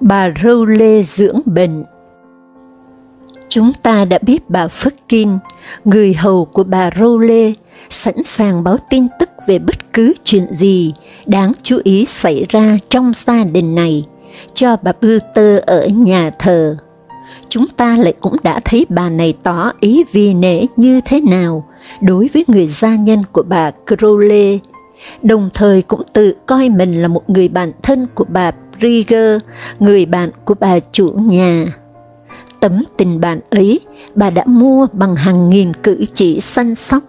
Bà Râu Lê dưỡng bệnh Chúng ta đã biết bà Phất Kinh, người hầu của bà Râu Lê, sẵn sàng báo tin tức về bất cứ chuyện gì đáng chú ý xảy ra trong gia đình này cho bà Buter ở nhà thờ. Chúng ta lại cũng đã thấy bà này tỏ ý vì nể như thế nào đối với người gia nhân của bà Crowley, đồng thời cũng tự coi mình là một người bạn thân của bà Rieger, người bạn của bà chủ nhà. Tấm tình bạn ấy, bà đã mua bằng hàng nghìn cử chỉ săn sóc,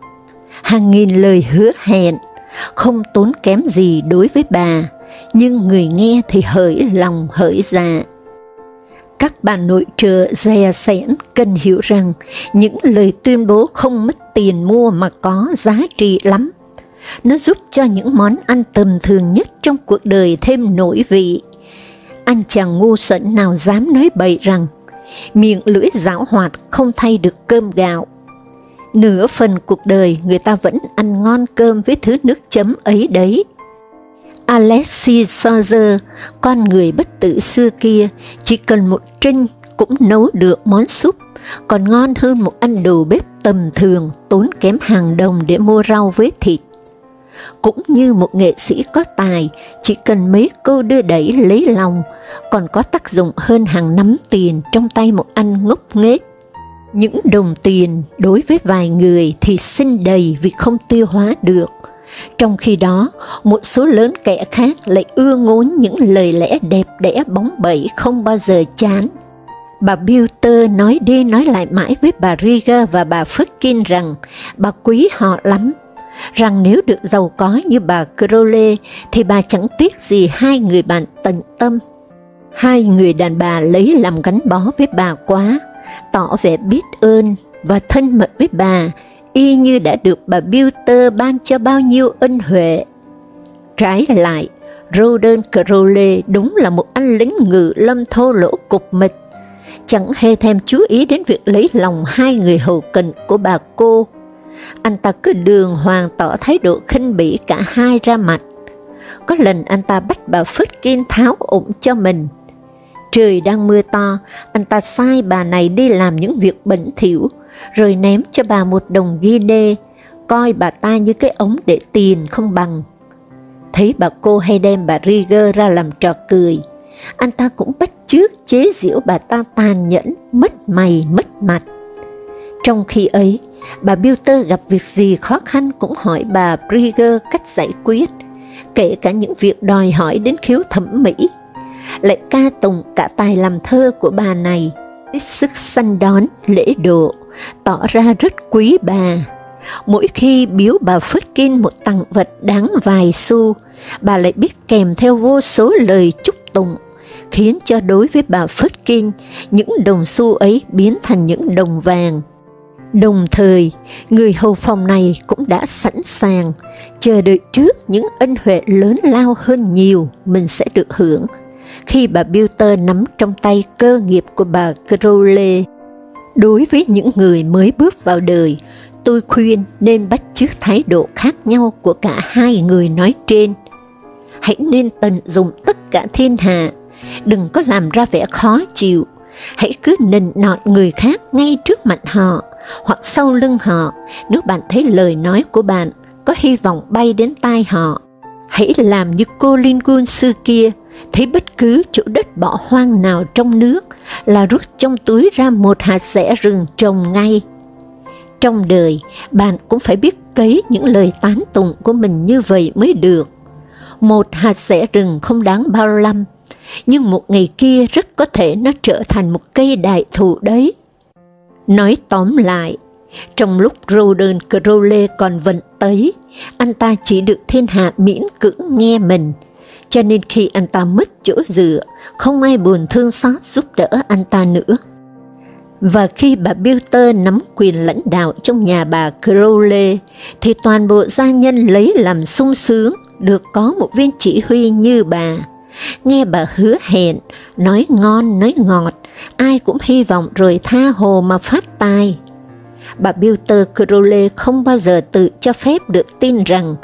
hàng nghìn lời hứa hẹn, không tốn kém gì đối với bà, nhưng người nghe thì hỡi lòng hỡi dạ. Các bà nội trợ dè sẻn cần hiểu rằng những lời tuyên bố không mất tiền mua mà có giá trị lắm. Nó giúp cho những món ăn tầm thường nhất trong cuộc đời thêm nổi vị anh chàng ngu xuẩn nào dám nói bậy rằng miệng lưỡi giáo hoạt không thay được cơm gạo. Nửa phần cuộc đời người ta vẫn ăn ngon cơm với thứ nước chấm ấy đấy. Alexis Sozer, con người bất tử xưa kia, chỉ cần một trinh cũng nấu được món súp, còn ngon hơn một ăn đồ bếp tầm thường tốn kém hàng đồng để mua rau với thịt cũng như một nghệ sĩ có tài, chỉ cần mấy câu đưa đẩy lấy lòng, còn có tác dụng hơn hàng nắm tiền trong tay một anh ngốc nghếch. Những đồng tiền đối với vài người thì xin đầy vì không tiêu hóa được, trong khi đó, một số lớn kẻ khác lại ưa ngốn những lời lẽ đẹp đẽ bóng bẩy không bao giờ chán. Bà Bilter nói đi nói lại mãi với bà Riga và bà Phước rằng bà quý họ lắm, rằng nếu được giàu có như bà Crowley thì bà chẳng tiếc gì hai người bạn tận tâm. Hai người đàn bà lấy làm gắn bó với bà quá, tỏ vẻ biết ơn và thân mật với bà, y như đã được bà Bilter ban cho bao nhiêu ân huệ. Trái lại, Roden Crowley đúng là một anh lính ngự lâm thô lỗ cục mịch, chẳng hề thèm chú ý đến việc lấy lòng hai người hầu cận của bà cô anh ta cứ đường hoàng tỏ thái độ khinh bỉ cả hai ra mặt. Có lần anh ta bắt bà Phất Kiên tháo ủng cho mình. Trời đang mưa to, anh ta sai bà này đi làm những việc bẩn thỉu, rồi ném cho bà một đồng ghi đê, coi bà ta như cái ống để tiền không bằng. Thấy bà cô hay đem bà Rieger ra làm trò cười, anh ta cũng bắt chước chế giễu bà ta tàn nhẫn, mất mày mất mặt. Trong khi ấy, bà Bilter gặp việc gì khó khăn cũng hỏi bà Brigger cách giải quyết, kể cả những việc đòi hỏi đến khiếu thẩm mỹ. Lại ca tùng cả tài làm thơ của bà này, hết sức săn đón, lễ độ, tỏ ra rất quý bà. Mỗi khi biếu bà Phất Kinh một tặng vật đáng vài xu, bà lại biết kèm theo vô số lời chúc tụng, khiến cho đối với bà Phất Kinh, những đồng xu ấy biến thành những đồng vàng. Đồng thời, người hầu phòng này cũng đã sẵn sàng, chờ đợi trước những ân huệ lớn lao hơn nhiều mình sẽ được hưởng, khi bà Bilter nắm trong tay cơ nghiệp của bà Crowley. Đối với những người mới bước vào đời, tôi khuyên nên bắt chước thái độ khác nhau của cả hai người nói trên. Hãy nên tận dụng tất cả thiên hạ, đừng có làm ra vẻ khó chịu, hãy cứ nịnh nọt người khác ngay trước mặt họ, hoặc sau lưng họ, nếu bạn thấy lời nói của bạn có hy vọng bay đến tai họ. Hãy làm như cô Linh Gun xưa kia, thấy bất cứ chỗ đất bỏ hoang nào trong nước là rút trong túi ra một hạt rẻ rừng trồng ngay. Trong đời, bạn cũng phải biết cấy những lời tán tụng của mình như vậy mới được. Một hạt rẻ rừng không đáng bao lăm, nhưng một ngày kia rất có thể nó trở thành một cây đại thụ đấy. Nói tóm lại, trong lúc Roden Crowley còn vận tới, anh ta chỉ được thiên hạ miễn cưỡng nghe mình, cho nên khi anh ta mất chỗ dựa, không ai buồn thương xót giúp đỡ anh ta nữa. Và khi bà Bilter nắm quyền lãnh đạo trong nhà bà Crowley, thì toàn bộ gia nhân lấy làm sung sướng được có một viên chỉ huy như bà. Nghe bà hứa hẹn, nói ngon nói ngọt, ai cũng hy vọng rồi tha hồ mà phát tài. Bà Bilter Crowley không bao giờ tự cho phép được tin rằng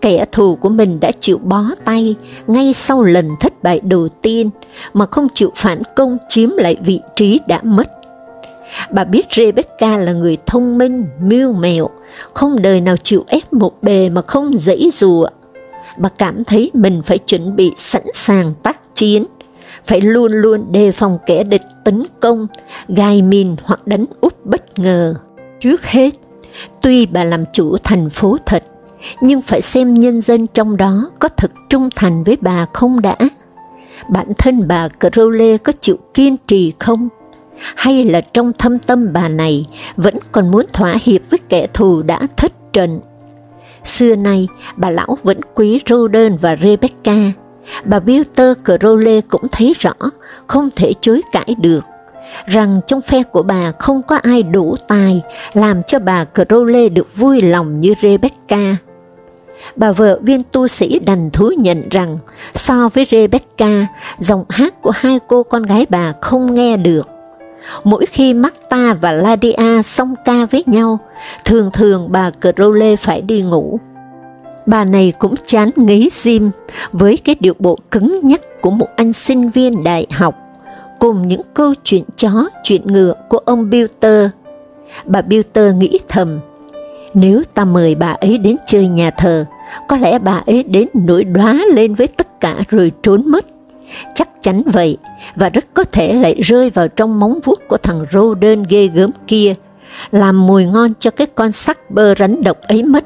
kẻ thù của mình đã chịu bó tay ngay sau lần thất bại đầu tiên mà không chịu phản công chiếm lại vị trí đã mất. Bà biết Rebecca là người thông minh, mưu mẹo, không đời nào chịu ép một bề mà không dãy dùa. Bà cảm thấy mình phải chuẩn bị sẵn sàng tác chiến, phải luôn luôn đề phòng kẻ địch tấn công, gai mìn hoặc đánh úp bất ngờ. Trước hết, tuy bà làm chủ thành phố thật, nhưng phải xem nhân dân trong đó có thật trung thành với bà không đã. Bản thân bà Crowley có chịu kiên trì không? Hay là trong thâm tâm bà này vẫn còn muốn thỏa hiệp với kẻ thù đã thất trận? Xưa nay, bà lão vẫn quý Roden và Rebecca. Bà Bilter Crowley cũng thấy rõ, không thể chối cãi được rằng trong phe của bà không có ai đủ tài làm cho bà Crowley được vui lòng như Rebecca. Bà vợ viên tu sĩ đành thú nhận rằng so với Rebecca, giọng hát của hai cô con gái bà không nghe được. Mỗi khi Marta và Ladia song ca với nhau, thường thường bà Crowley phải đi ngủ. Bà này cũng chán ngấy Jim với cái điệu bộ cứng nhắc của một anh sinh viên đại học cùng những câu chuyện chó, chuyện ngựa của ông Bilter. Bà Bilter nghĩ thầm, nếu ta mời bà ấy đến chơi nhà thờ, có lẽ bà ấy đến nổi đoá lên với tất cả rồi trốn mất. Chắc chắn vậy, và rất có thể lại rơi vào trong móng vuốt của thằng rô đơn ghê gớm kia, làm mùi ngon cho cái con sắc bơ rắn độc ấy mất.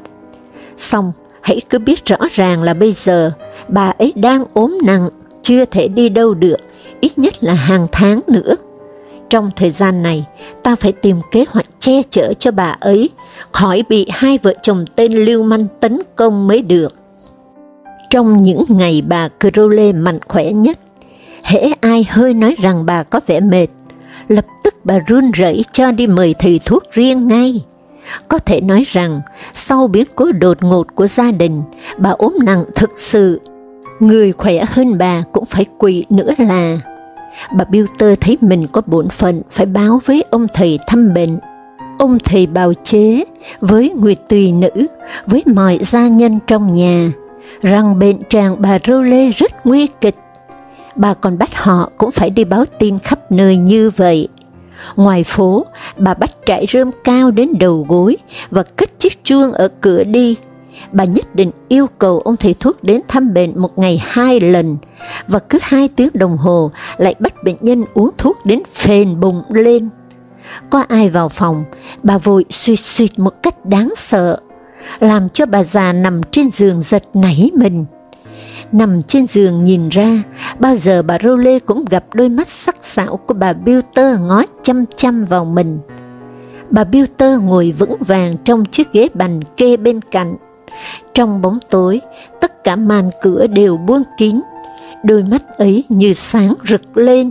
Xong, hãy cứ biết rõ ràng là bây giờ, bà ấy đang ốm nặng, chưa thể đi đâu được, ít nhất là hàng tháng nữa. Trong thời gian này, ta phải tìm kế hoạch che chở cho bà ấy, khỏi bị hai vợ chồng tên lưu manh tấn công mới được. Trong những ngày bà Crowley mạnh khỏe nhất, hễ ai hơi nói rằng bà có vẻ mệt, lập tức bà run rẩy cho đi mời thầy thuốc riêng ngay. Có thể nói rằng, sau biến cố đột ngột của gia đình, bà ốm nặng thực sự, người khỏe hơn bà cũng phải quỵ nữa là bà Bilter thấy mình có bổn phận phải báo với ông thầy thăm bệnh. Ông thầy bào chế với người tùy nữ, với mọi gia nhân trong nhà, rằng bệnh trạng bà Rô Lê rất nguy kịch. Bà còn bắt họ cũng phải đi báo tin khắp nơi như vậy. Ngoài phố, bà bắt trải rơm cao đến đầu gối và cất chiếc chuông ở cửa đi, bà nhất định yêu cầu ông thầy thuốc đến thăm bệnh một ngày hai lần, và cứ hai tiếng đồng hồ lại bắt bệnh nhân uống thuốc đến phền bụng lên. Có ai vào phòng, bà vội suy suy một cách đáng sợ, làm cho bà già nằm trên giường giật nảy mình. Nằm trên giường nhìn ra, bao giờ bà Rô Lê cũng gặp đôi mắt sắc sảo của bà Bilter ngó chăm chăm vào mình. Bà Bilter ngồi vững vàng trong chiếc ghế bành kê bên cạnh, trong bóng tối, tất cả màn cửa đều buông kín, đôi mắt ấy như sáng rực lên.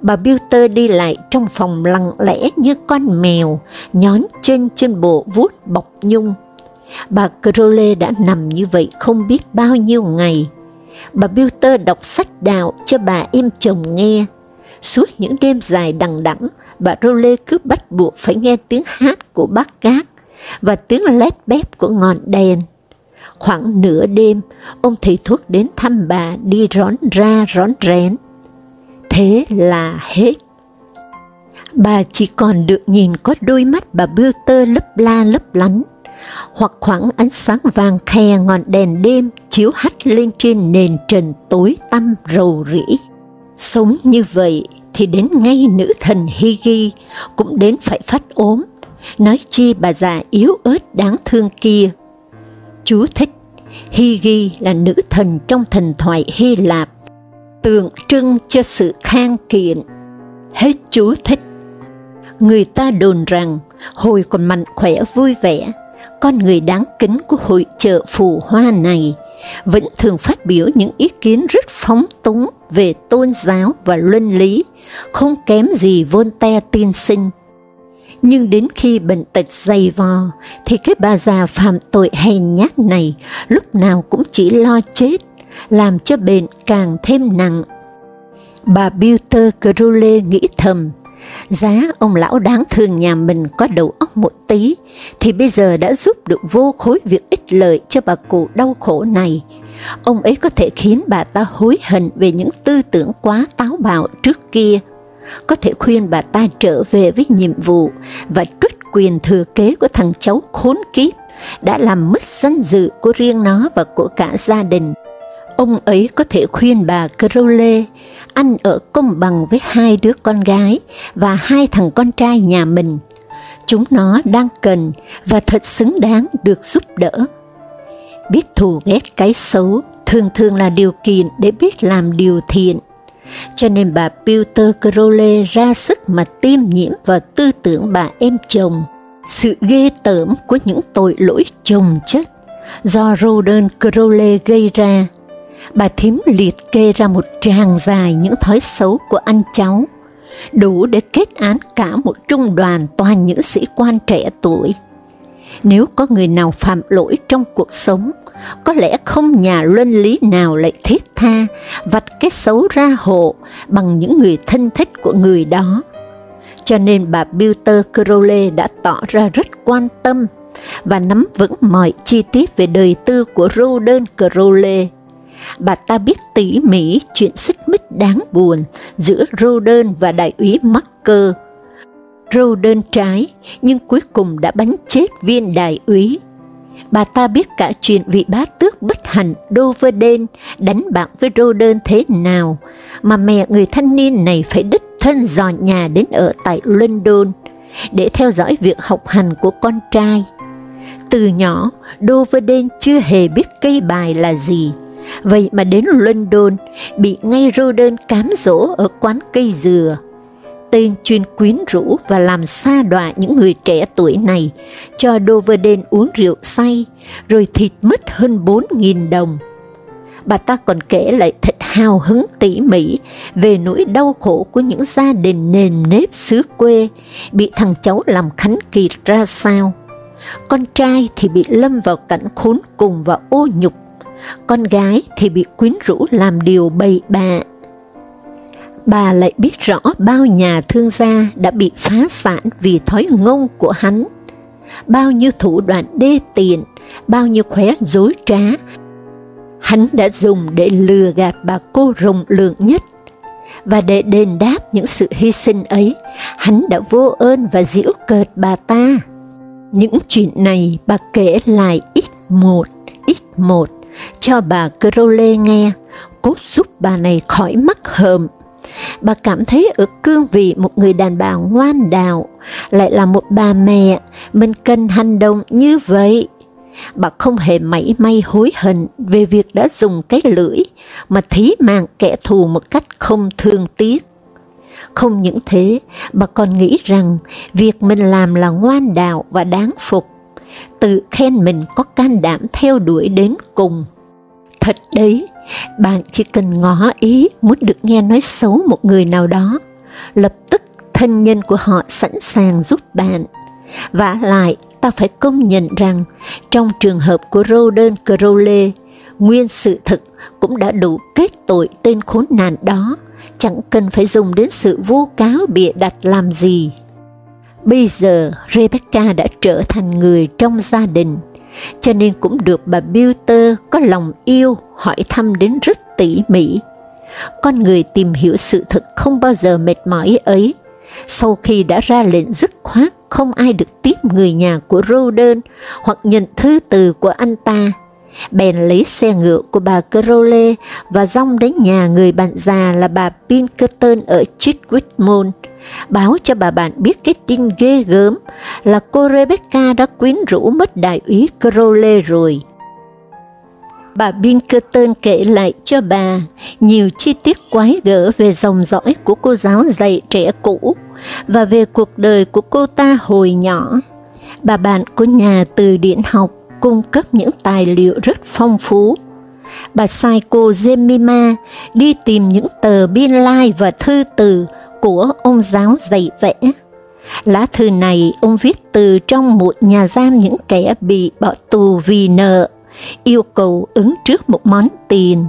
Bà Bilter đi lại trong phòng lặng lẽ như con mèo, nhón chân trên bộ vuốt bọc nhung. Bà Crowley đã nằm như vậy không biết bao nhiêu ngày. Bà Bilter đọc sách đạo cho bà em chồng nghe. Suốt những đêm dài đằng đẵng, bà Crowley cứ bắt buộc phải nghe tiếng hát của bác cát và tiếng lép bép của ngọn đèn. Khoảng nửa đêm, ông thầy thuốc đến thăm bà đi rón ra rón rén. Thế là hết. Bà chỉ còn được nhìn có đôi mắt bà bưu tơ lấp la lấp lánh, hoặc khoảng ánh sáng vàng khe ngọn đèn đêm chiếu hắt lên trên nền trần tối tăm rầu rĩ. Sống như vậy thì đến ngay nữ thần Higi cũng đến phải phát ốm, nói chi bà già yếu ớt đáng thương kia. Chú thích, Higi là nữ thần trong thần thoại Hy Lạp, tượng trưng cho sự khang kiện. Hết chú thích. Người ta đồn rằng, hồi còn mạnh khỏe vui vẻ, con người đáng kính của hội chợ phù hoa này, vẫn thường phát biểu những ý kiến rất phóng túng về tôn giáo và luân lý, không kém gì Voltaire tiên sinh. Nhưng đến khi bệnh tật dày vò, thì cái bà già phạm tội hèn nhát này lúc nào cũng chỉ lo chết, làm cho bệnh càng thêm nặng. Bà Bilter Crowley nghĩ thầm, giá ông lão đáng thương nhà mình có đầu óc một tí, thì bây giờ đã giúp được vô khối việc ích lợi cho bà cụ đau khổ này. Ông ấy có thể khiến bà ta hối hận về những tư tưởng quá táo bạo trước kia, có thể khuyên bà ta trở về với nhiệm vụ và trút quyền thừa kế của thằng cháu khốn kiếp đã làm mất danh dự của riêng nó và của cả gia đình. Ông ấy có thể khuyên bà Crowley anh ở công bằng với hai đứa con gái và hai thằng con trai nhà mình. Chúng nó đang cần và thật xứng đáng được giúp đỡ. Biết thù ghét cái xấu thường thường là điều kiện để biết làm điều thiện. Cho nên bà Peter Crowley ra sức mà tiêm nhiễm vào tư tưởng bà em chồng, sự ghê tởm của những tội lỗi chồng chất do Roden Crowley gây ra bà thím liệt kê ra một tràng dài những thói xấu của anh cháu, đủ để kết án cả một trung đoàn toàn những sĩ quan trẻ tuổi. Nếu có người nào phạm lỗi trong cuộc sống, có lẽ không nhà luân lý nào lại thiết tha, vạch cái xấu ra hộ bằng những người thân thích của người đó. Cho nên bà Bilter Crowley đã tỏ ra rất quan tâm và nắm vững mọi chi tiết về đời tư của Roden Crowley bà ta biết tỉ mỉ chuyện xích mích đáng buồn giữa Roden và đại úy Marker. Roden trái, nhưng cuối cùng đã bắn chết viên đại úy. Bà ta biết cả chuyện vị bá tước bất hạnh Doverden đánh bạc với Roden thế nào, mà mẹ người thanh niên này phải đích thân dò nhà đến ở tại London, để theo dõi việc học hành của con trai. Từ nhỏ, Doverden chưa hề biết cây bài là gì, Vậy mà đến London, bị ngay Roden cám dỗ ở quán cây dừa. Tên chuyên quyến rũ và làm xa đọa những người trẻ tuổi này, cho Doverden uống rượu say, rồi thịt mất hơn 4.000 đồng. Bà ta còn kể lại thật hào hứng tỉ mỉ về nỗi đau khổ của những gia đình nền nếp xứ quê, bị thằng cháu làm khánh kiệt ra sao. Con trai thì bị lâm vào cảnh khốn cùng và ô nhục con gái thì bị quyến rũ làm điều bậy bạ. Bà lại biết rõ bao nhà thương gia đã bị phá sản vì thói ngông của hắn, bao nhiêu thủ đoạn đê tiện, bao nhiêu khóe dối trá, hắn đã dùng để lừa gạt bà cô rồng lượng nhất. Và để đền đáp những sự hy sinh ấy, hắn đã vô ơn và giễu cợt bà ta. Những chuyện này bà kể lại ít một, ít một, cho bà Crowley nghe, cốt giúp bà này khỏi mắc hờm. Bà cảm thấy ở cương vị một người đàn bà ngoan đạo, lại là một bà mẹ, mình cần hành động như vậy. Bà không hề mảy may hối hận về việc đã dùng cái lưỡi mà thí mạng kẻ thù một cách không thương tiếc. Không những thế, bà còn nghĩ rằng việc mình làm là ngoan đạo và đáng phục tự khen mình có can đảm theo đuổi đến cùng. Thật đấy, bạn chỉ cần ngỏ ý muốn được nghe nói xấu một người nào đó, lập tức thân nhân của họ sẵn sàng giúp bạn. Và lại, ta phải công nhận rằng, trong trường hợp của Roden Crowley, nguyên sự thực cũng đã đủ kết tội tên khốn nạn đó, chẳng cần phải dùng đến sự vô cáo bịa đặt làm gì. Bây giờ, Rebecca đã trở thành người trong gia đình, cho nên cũng được bà Bilter có lòng yêu hỏi thăm đến rất tỉ mỉ. Con người tìm hiểu sự thật không bao giờ mệt mỏi ấy. Sau khi đã ra lệnh dứt khoát không ai được tiếp người nhà của Roden hoặc nhận thư từ của anh ta, bèn lấy xe ngựa của bà Crowley và rong đến nhà người bạn già là bà Pinkerton ở Chitwick Mall, báo cho bà bạn biết cái tin ghê gớm là cô Rebecca đã quyến rũ mất đại úy Crowley rồi. Bà Pinkerton kể lại cho bà nhiều chi tiết quái gở về dòng dõi của cô giáo dạy trẻ cũ và về cuộc đời của cô ta hồi nhỏ. Bà bạn của nhà từ điển học cung cấp những tài liệu rất phong phú. bà sai cô Jemima đi tìm những tờ biên lai và thư từ của ông giáo dạy vẽ. Lá thư này ông viết từ trong một nhà giam những kẻ bị bỏ tù vì nợ, yêu cầu ứng trước một món tiền.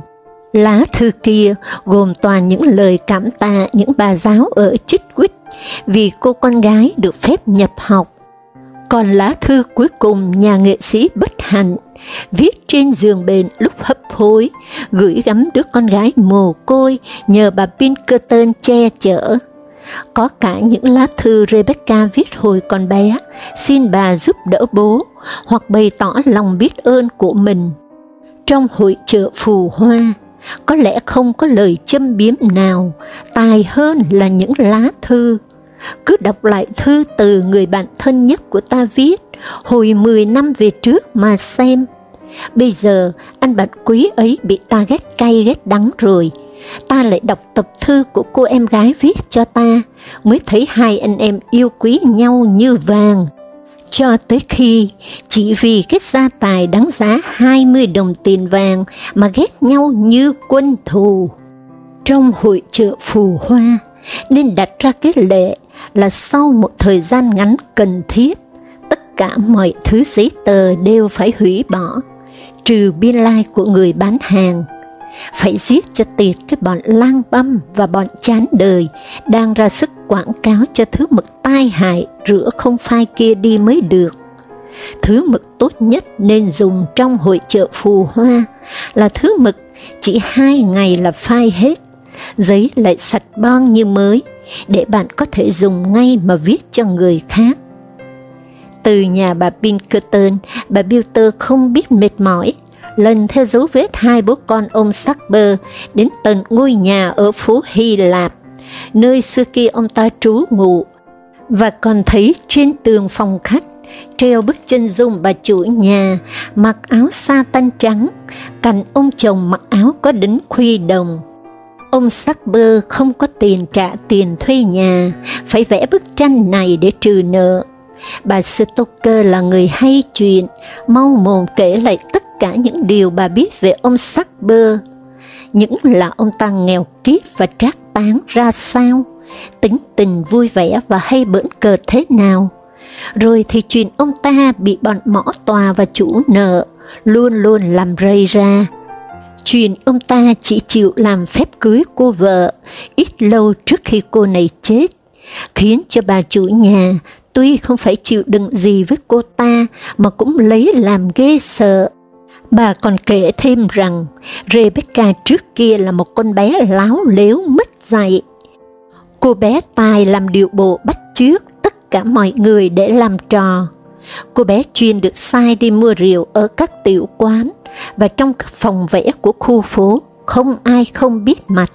Lá thư kia gồm toàn những lời cảm tạ những bà giáo ở Chitwick vì cô con gái được phép nhập học. Còn lá thư cuối cùng nhà nghệ sĩ bất hạnh, viết trên giường bệnh lúc hấp hối, gửi gắm đứa con gái mồ côi nhờ bà Pinkerton che chở. Có cả những lá thư Rebecca viết hồi còn bé, xin bà giúp đỡ bố, hoặc bày tỏ lòng biết ơn của mình. Trong hội chợ phù hoa, có lẽ không có lời châm biếm nào tài hơn là những lá thư. Cứ đọc lại thư từ người bạn thân nhất của ta viết hồi 10 năm về trước mà xem. Bây giờ anh bạn quý ấy bị ta ghét cay ghét đắng rồi, ta lại đọc tập thư của cô em gái viết cho ta, mới thấy hai anh em yêu quý nhau như vàng. Cho tới khi, chỉ vì cái gia tài đáng giá 20 đồng tiền vàng mà ghét nhau như quân thù. Trong hội chợ phù hoa, nên đặt ra cái lệ là sau một thời gian ngắn cần thiết, tất cả mọi thứ giấy tờ đều phải hủy bỏ, trừ biên lai like của người bán hàng phải giết cho tiệt cái bọn lang băm và bọn chán đời đang ra sức quảng cáo cho thứ mực tai hại rửa không phai kia đi mới được. Thứ mực tốt nhất nên dùng trong hội chợ phù hoa là thứ mực chỉ hai ngày là phai hết, giấy lại sạch bon như mới, để bạn có thể dùng ngay mà viết cho người khác. Từ nhà bà Pinkerton, bà Bilter không biết mệt mỏi lần theo dấu vết hai bố con ông Sackber đến tận ngôi nhà ở phố Hy Lạp, nơi xưa kia ông ta trú ngụ, và còn thấy trên tường phòng khách treo bức chân dung bà chủ nhà mặc áo sa tanh trắng, cạnh ông chồng mặc áo có đính khuy đồng. Ông Sackber không có tiền trả tiền thuê nhà, phải vẽ bức tranh này để trừ nợ. Bà Stoker là người hay chuyện, mau mồm kể lại tất cả những điều bà biết về ông sắc những là ông ta nghèo kiết và trác tán ra sao, tính tình vui vẻ và hay bỡn cợt thế nào. Rồi thì chuyện ông ta bị bọn mõ tòa và chủ nợ luôn luôn làm rầy ra. Chuyện ông ta chỉ chịu làm phép cưới cô vợ ít lâu trước khi cô này chết, khiến cho bà chủ nhà tuy không phải chịu đựng gì với cô ta mà cũng lấy làm ghê sợ. Bà còn kể thêm rằng Rebecca trước kia là một con bé láo lếu mất dạy. Cô bé tài làm điệu bộ bắt chước tất cả mọi người để làm trò. Cô bé chuyên được sai đi mua rượu ở các tiểu quán và trong các phòng vẽ của khu phố, không ai không biết mặt.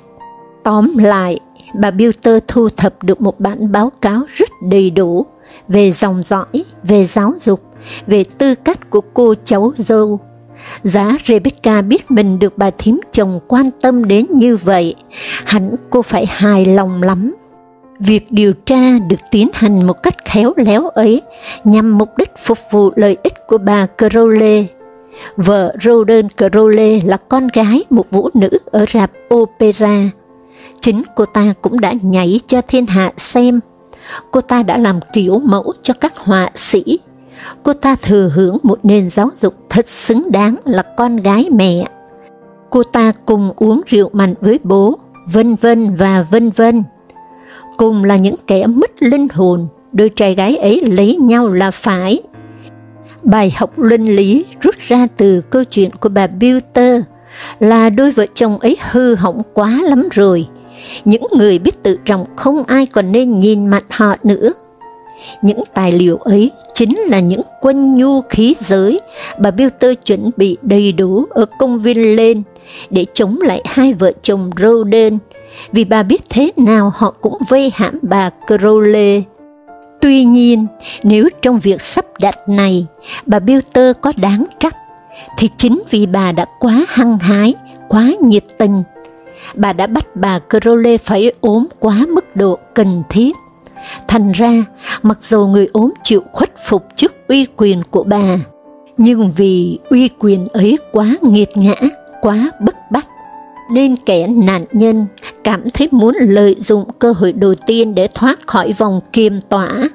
Tóm lại, bà Bilter thu thập được một bản báo cáo rất đầy đủ về dòng dõi, về giáo dục, về tư cách của cô cháu dâu Giá Rebecca biết mình được bà thím chồng quan tâm đến như vậy, hẳn cô phải hài lòng lắm. Việc điều tra được tiến hành một cách khéo léo ấy nhằm mục đích phục vụ lợi ích của bà Crowley. Vợ Roden Crowley là con gái một vũ nữ ở rạp opera. Chính cô ta cũng đã nhảy cho thiên hạ xem. Cô ta đã làm kiểu mẫu cho các họa sĩ cô ta thừa hưởng một nền giáo dục thật xứng đáng là con gái mẹ. Cô ta cùng uống rượu mạnh với bố, vân vân và vân vân. Cùng là những kẻ mất linh hồn, đôi trai gái ấy lấy nhau là phải. Bài học luân lý rút ra từ câu chuyện của bà Bilter là đôi vợ chồng ấy hư hỏng quá lắm rồi. Những người biết tự trọng không ai còn nên nhìn mặt họ nữa. Những tài liệu ấy chính là những quân nhu khí giới bà Bilter chuẩn bị đầy đủ ở công viên lên để chống lại hai vợ chồng Roden, vì bà biết thế nào họ cũng vây hãm bà Crowley. Tuy nhiên, nếu trong việc sắp đặt này bà Bilter có đáng trách, thì chính vì bà đã quá hăng hái, quá nhiệt tình. Bà đã bắt bà Crowley phải ốm quá mức độ cần thiết Thành ra, mặc dù người ốm chịu khuất phục trước uy quyền của bà, nhưng vì uy quyền ấy quá nghiệt ngã, quá bức bách, nên kẻ nạn nhân cảm thấy muốn lợi dụng cơ hội đầu tiên để thoát khỏi vòng kiềm tỏa.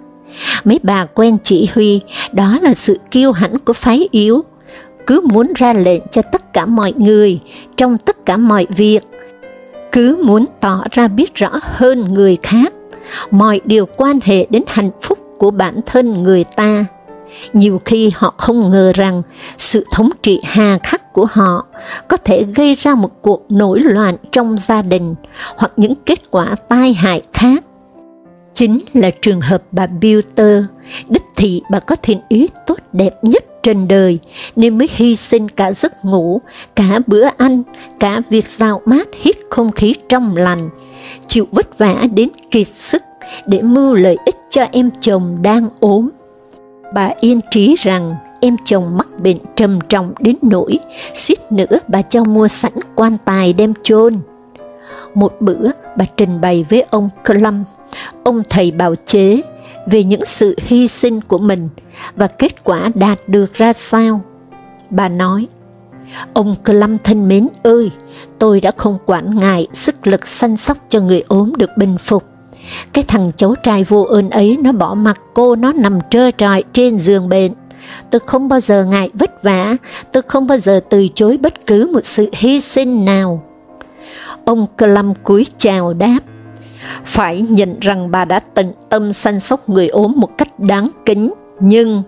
Mấy bà quen chỉ huy, đó là sự kiêu hãnh của phái yếu, cứ muốn ra lệnh cho tất cả mọi người, trong tất cả mọi việc, cứ muốn tỏ ra biết rõ hơn người khác, mọi điều quan hệ đến hạnh phúc của bản thân người ta. Nhiều khi họ không ngờ rằng sự thống trị hà khắc của họ có thể gây ra một cuộc nổi loạn trong gia đình hoặc những kết quả tai hại khác. Chính là trường hợp bà Bilter, đích thị bà có thiện ý tốt đẹp nhất trên đời, nên mới hy sinh cả giấc ngủ, cả bữa ăn, cả việc dạo mát hít không khí trong lành, chịu vất vả đến kiệt sức để mưu lợi ích cho em chồng đang ốm. Bà yên trí rằng em chồng mắc bệnh trầm trọng đến nỗi, suýt nữa bà cho mua sẵn quan tài đem chôn. Một bữa, bà trình bày với ông Clum, ông thầy bào chế, về những sự hy sinh của mình và kết quả đạt được ra sao. Bà nói, Ông Clum thân mến ơi, tôi đã không quản ngại sức lực săn sóc cho người ốm được bình phục. Cái thằng cháu trai vô ơn ấy nó bỏ mặc cô nó nằm trơ trọi trên giường bệnh. Tôi không bao giờ ngại vất vả, tôi không bao giờ từ chối bất cứ một sự hy sinh nào. Ông Clum cúi chào đáp, phải nhận rằng bà đã tận tâm săn sóc người ốm một cách đáng kính, nhưng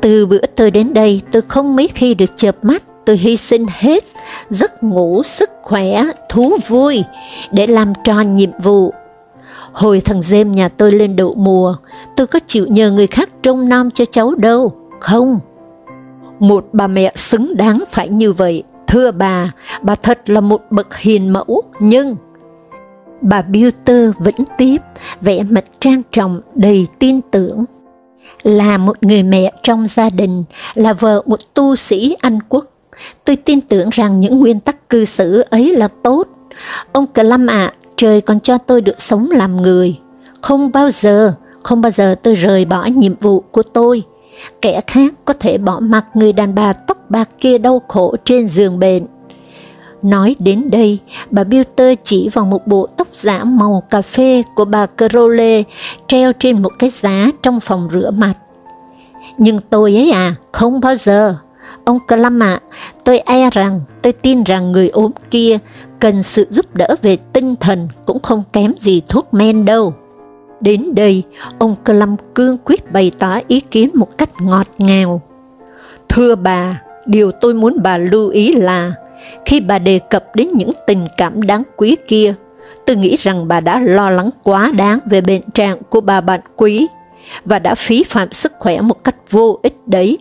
từ bữa tôi đến đây tôi không mấy khi được chợp mắt, tôi hy sinh hết giấc ngủ, sức khỏe, thú vui để làm tròn nhiệm vụ. Hồi thằng Dêm nhà tôi lên đậu mùa, tôi có chịu nhờ người khác trông nom cho cháu đâu, không. Một bà mẹ xứng đáng phải như vậy, thưa bà, bà thật là một bậc hiền mẫu, nhưng Bà Bilter vẫn tiếp, vẻ mặt trang trọng đầy tin tưởng. Là một người mẹ trong gia đình, là vợ một tu sĩ Anh quốc, tôi tin tưởng rằng những nguyên tắc cư xử ấy là tốt. Ông Clam ạ, trời còn cho tôi được sống làm người. Không bao giờ, không bao giờ tôi rời bỏ nhiệm vụ của tôi. Kẻ khác có thể bỏ mặc người đàn bà tóc bạc kia đau khổ trên giường bệnh. Nói đến đây, bà Bilter chỉ vào một bộ tóc giả màu cà phê của bà Crowley treo trên một cái giá trong phòng rửa mặt. Nhưng tôi ấy à, không bao giờ. Ông Clam ạ, à, tôi e rằng, tôi tin rằng người ốm kia cần sự giúp đỡ về tinh thần cũng không kém gì thuốc men đâu. Đến đây, ông Clam cương quyết bày tỏ ý kiến một cách ngọt ngào. Thưa bà, điều tôi muốn bà lưu ý là khi bà đề cập đến những tình cảm đáng quý kia, tôi nghĩ rằng bà đã lo lắng quá đáng về bệnh trạng của bà bạn quý, và đã phí phạm sức khỏe một cách vô ích đấy.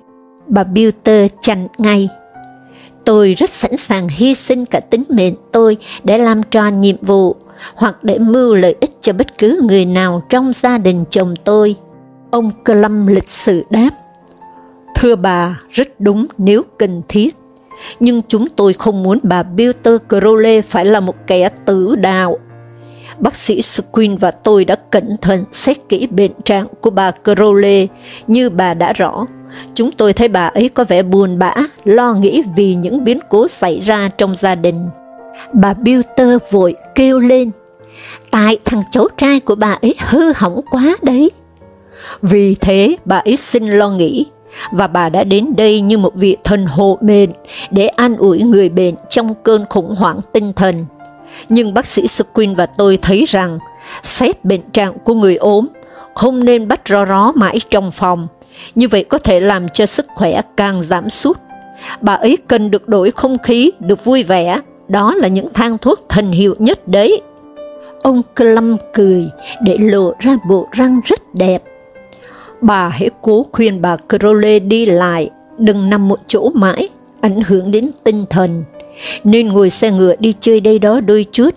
Bà Bilter chặn ngay. Tôi rất sẵn sàng hy sinh cả tính mệnh tôi để làm tròn nhiệm vụ, hoặc để mưu lợi ích cho bất cứ người nào trong gia đình chồng tôi. Ông Clum lịch sự đáp, Thưa bà, rất đúng nếu cần thiết nhưng chúng tôi không muốn bà Peter Crowley phải là một kẻ tử đạo. Bác sĩ Squin và tôi đã cẩn thận xét kỹ bệnh trạng của bà Crowley, như bà đã rõ. Chúng tôi thấy bà ấy có vẻ buồn bã, lo nghĩ vì những biến cố xảy ra trong gia đình. Bà Bilter vội kêu lên, tại thằng cháu trai của bà ấy hư hỏng quá đấy. Vì thế bà ấy xin lo nghĩ, và bà đã đến đây như một vị thần hộ mệnh để an ủi người bệnh trong cơn khủng hoảng tinh thần. Nhưng bác sĩ Squin và tôi thấy rằng, xét bệnh trạng của người ốm, không nên bắt ro ró mãi trong phòng, như vậy có thể làm cho sức khỏe càng giảm sút. Bà ấy cần được đổi không khí, được vui vẻ, đó là những thang thuốc thần hiệu nhất đấy. Ông Clum cười để lộ ra bộ răng rất đẹp Bà hãy cố khuyên bà Crowley đi lại, đừng nằm một chỗ mãi, ảnh hưởng đến tinh thần, nên ngồi xe ngựa đi chơi đây đó đôi chút,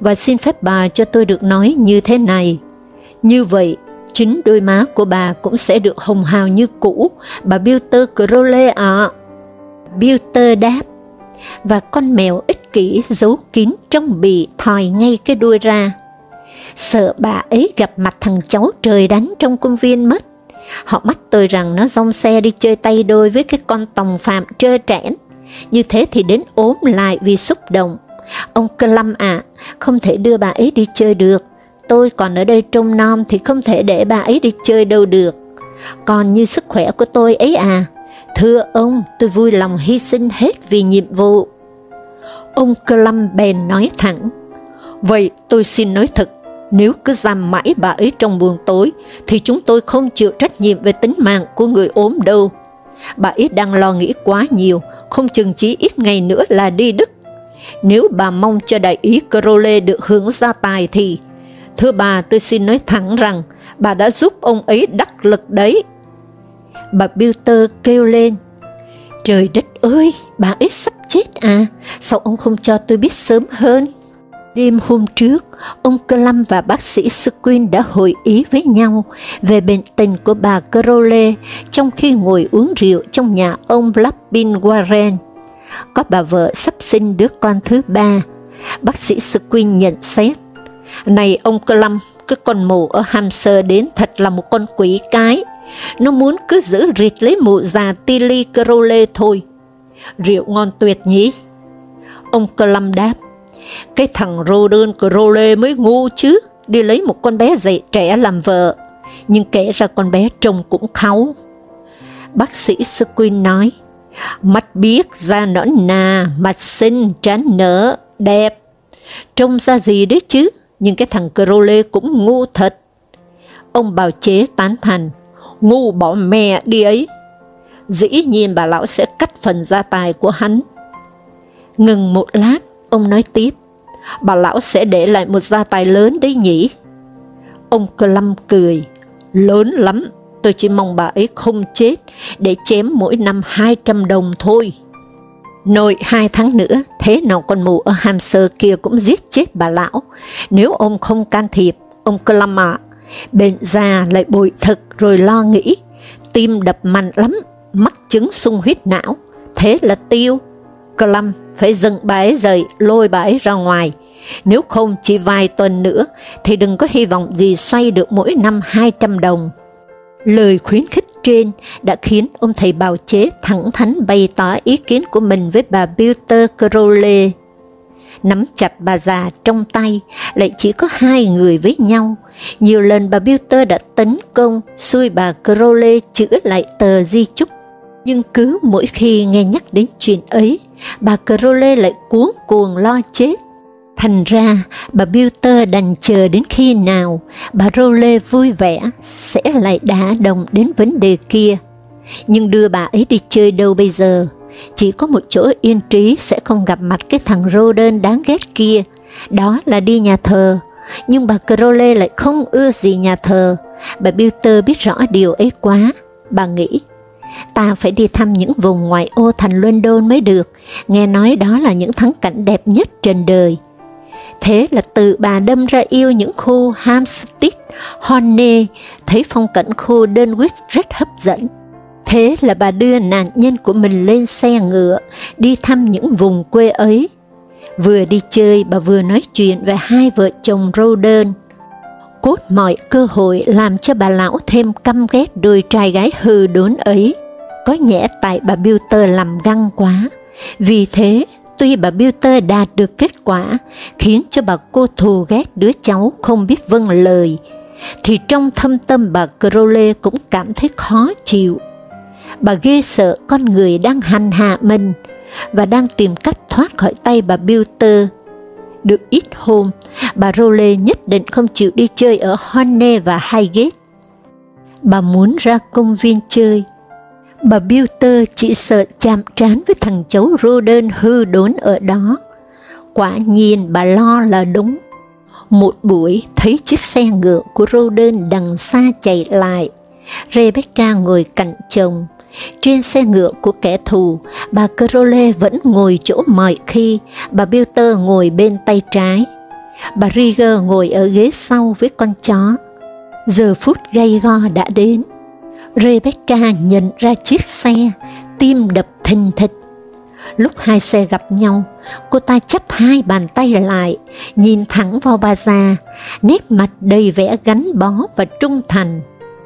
và xin phép bà cho tôi được nói như thế này. Như vậy, chính đôi má của bà cũng sẽ được hồng hào như cũ, bà Bilter Crowley ạ. À. Bilter đáp, và con mèo ích kỷ giấu kín trong bị thòi ngay cái đuôi ra. Sợ bà ấy gặp mặt thằng cháu trời đánh trong công viên mất. Họ bắt tôi rằng nó rong xe đi chơi tay đôi với cái con tòng phạm trơ trẽn. như thế thì đến ốm lại vì xúc động. Ông Cơ Lâm ạ, không thể đưa bà ấy đi chơi được, tôi còn ở đây trông nom thì không thể để bà ấy đi chơi đâu được. Còn như sức khỏe của tôi ấy à, thưa ông, tôi vui lòng hy sinh hết vì nhiệm vụ. Ông Clum bèn nói thẳng, vậy tôi xin nói thật, nếu cứ giam mãi bà ấy trong buồng tối, thì chúng tôi không chịu trách nhiệm về tính mạng của người ốm đâu. Bà ấy đang lo nghĩ quá nhiều, không chừng chỉ ít ngày nữa là đi Đức. Nếu bà mong cho đại ý Crowley được hưởng gia tài thì, thưa bà tôi xin nói thẳng rằng, bà đã giúp ông ấy đắc lực đấy. Bà Bilter kêu lên, trời đất ơi, bà ấy sắp chết à, sao ông không cho tôi biết sớm hơn? Đêm hôm trước, ông Cơ và bác sĩ Squin đã hội ý với nhau về bệnh tình của bà Crowley trong khi ngồi uống rượu trong nhà ông Blackpin Warren. Có bà vợ sắp sinh đứa con thứ ba. Bác sĩ Squin nhận xét, này ông Clum, cái con mù ở Hampshire đến thật là một con quỷ cái. Nó muốn cứ giữ rịt lấy mụ già Tilly Crowley thôi. Rượu ngon tuyệt nhỉ? Ông Clum đáp, cái thằng rô đơn mới ngu chứ, đi lấy một con bé dạy trẻ làm vợ, nhưng kể ra con bé trông cũng kháu. Bác sĩ Squin nói, mắt biếc, da nõn nà, mặt xinh, trán nở, đẹp. Trông ra gì đấy chứ, nhưng cái thằng Crowley cũng ngu thật. Ông bào chế tán thành, ngu bỏ mẹ đi ấy. Dĩ nhiên bà lão sẽ cắt phần gia tài của hắn. Ngừng một lát, Ông nói tiếp, bà lão sẽ để lại một gia tài lớn đấy nhỉ? Ông Clum Lâm cười, lớn lắm, tôi chỉ mong bà ấy không chết, để chém mỗi năm 200 đồng thôi. Nội hai tháng nữa, thế nào con mù ở hamster kia cũng giết chết bà lão. Nếu ông không can thiệp, ông Cơ bệnh già lại bội thực rồi lo nghĩ, tim đập mạnh lắm, mắc chứng sung huyết não, thế là tiêu. Clam phải dựng bà ấy dậy, lôi bà ấy ra ngoài. Nếu không chỉ vài tuần nữa, thì đừng có hy vọng gì xoay được mỗi năm 200 đồng. Lời khuyến khích trên đã khiến ông thầy bào chế thẳng thắn bày tỏ ý kiến của mình với bà Peter Crowley. Nắm chặt bà già trong tay, lại chỉ có hai người với nhau. Nhiều lần bà Peter đã tấn công, xui bà Crowley chữa lại tờ di chúc. Nhưng cứ mỗi khi nghe nhắc đến chuyện ấy, bà Crowley lại cuốn cuồng lo chết. Thành ra, bà Bilter đành chờ đến khi nào bà Rowley vui vẻ sẽ lại đả đồng đến vấn đề kia. Nhưng đưa bà ấy đi chơi đâu bây giờ? Chỉ có một chỗ yên trí sẽ không gặp mặt cái thằng Roden đáng ghét kia, đó là đi nhà thờ. Nhưng bà Crowley lại không ưa gì nhà thờ. Bà Bilter biết rõ điều ấy quá. Bà nghĩ ta phải đi thăm những vùng ngoại ô thành London mới được, nghe nói đó là những thắng cảnh đẹp nhất trên đời. Thế là từ bà đâm ra yêu những khu Hampstead, Horney, thấy phong cảnh khu Dunwich rất hấp dẫn. Thế là bà đưa nạn nhân của mình lên xe ngựa, đi thăm những vùng quê ấy. Vừa đi chơi, bà vừa nói chuyện về hai vợ chồng Roden. Cốt mọi cơ hội làm cho bà lão thêm căm ghét đôi trai gái hư đốn ấy. Có nhẽ tại bà Bilter làm găng quá. Vì thế, tuy bà Bilter đạt được kết quả, khiến cho bà cô thù ghét đứa cháu không biết vâng lời, thì trong thâm tâm bà Crowley cũng cảm thấy khó chịu. Bà ghê sợ con người đang hành hạ mình, và đang tìm cách thoát khỏi tay bà Bilter. Được ít hôm, bà Crowley nhất định không chịu đi chơi ở Horne và Highgate. Bà muốn ra công viên chơi, Bà Bilter chỉ sợ chạm trán với thằng cháu Roden hư đốn ở đó. Quả nhiên bà lo là đúng. Một buổi thấy chiếc xe ngựa của Roden đằng xa chạy lại. Rebecca ngồi cạnh chồng. Trên xe ngựa của kẻ thù, bà Crowley vẫn ngồi chỗ mọi khi, bà Bilter ngồi bên tay trái. Bà Rieger ngồi ở ghế sau với con chó. Giờ phút gay go đã đến. Rebecca nhận ra chiếc xe, tim đập thình thịch. Lúc hai xe gặp nhau, cô ta chấp hai bàn tay lại, nhìn thẳng vào bà già, nét mặt đầy vẻ gắn bó và trung thành.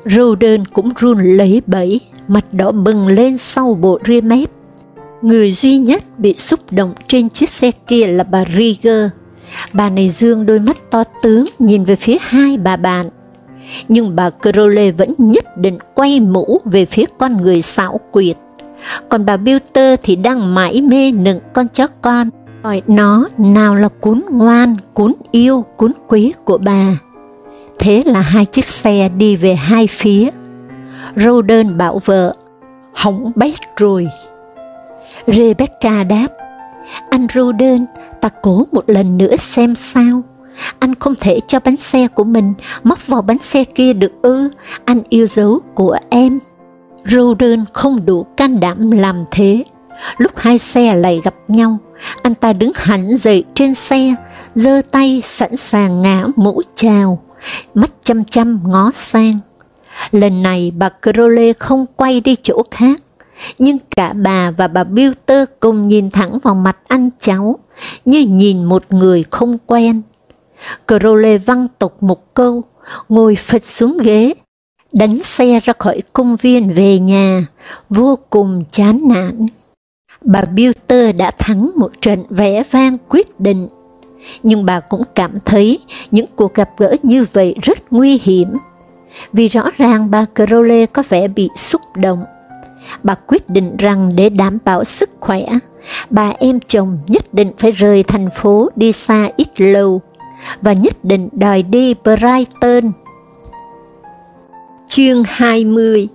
Roden cũng run lấy bẫy, mặt đỏ bừng lên sau bộ ria mép. Người duy nhất bị xúc động trên chiếc xe kia là bà Rieger. Bà này dương đôi mắt to tướng nhìn về phía hai bà bạn. Nhưng bà Crowley vẫn nhất định quay mũ về phía con người xảo quyệt. Còn bà Bilter thì đang mãi mê nựng con chó con, gọi nó nào là cún ngoan, cún yêu, cún quý của bà. Thế là hai chiếc xe đi về hai phía. Roden bảo vợ, hỏng bét rồi. Rebecca đáp, anh Roden, ta cố một lần nữa xem sao. Anh không thể cho bánh xe của mình móc vào bánh xe kia được ư, anh yêu dấu của em. Roden không đủ can đảm làm thế. Lúc hai xe lại gặp nhau, anh ta đứng hẳn dậy trên xe, giơ tay sẵn sàng ngã mũ chào, mắt chăm chăm ngó sang. Lần này bà Crowley không quay đi chỗ khác, nhưng cả bà và bà Bilter cùng nhìn thẳng vào mặt anh cháu, như nhìn một người không quen. Crowley văng tục một câu, ngồi phịch xuống ghế, đánh xe ra khỏi công viên về nhà, vô cùng chán nản. Bà Bilter đã thắng một trận vẽ vang quyết định, nhưng bà cũng cảm thấy những cuộc gặp gỡ như vậy rất nguy hiểm, vì rõ ràng bà Crowley có vẻ bị xúc động. Bà quyết định rằng để đảm bảo sức khỏe, bà em chồng nhất định phải rời thành phố đi xa ít lâu, và nhất định đòi đi Brighton. Chương 20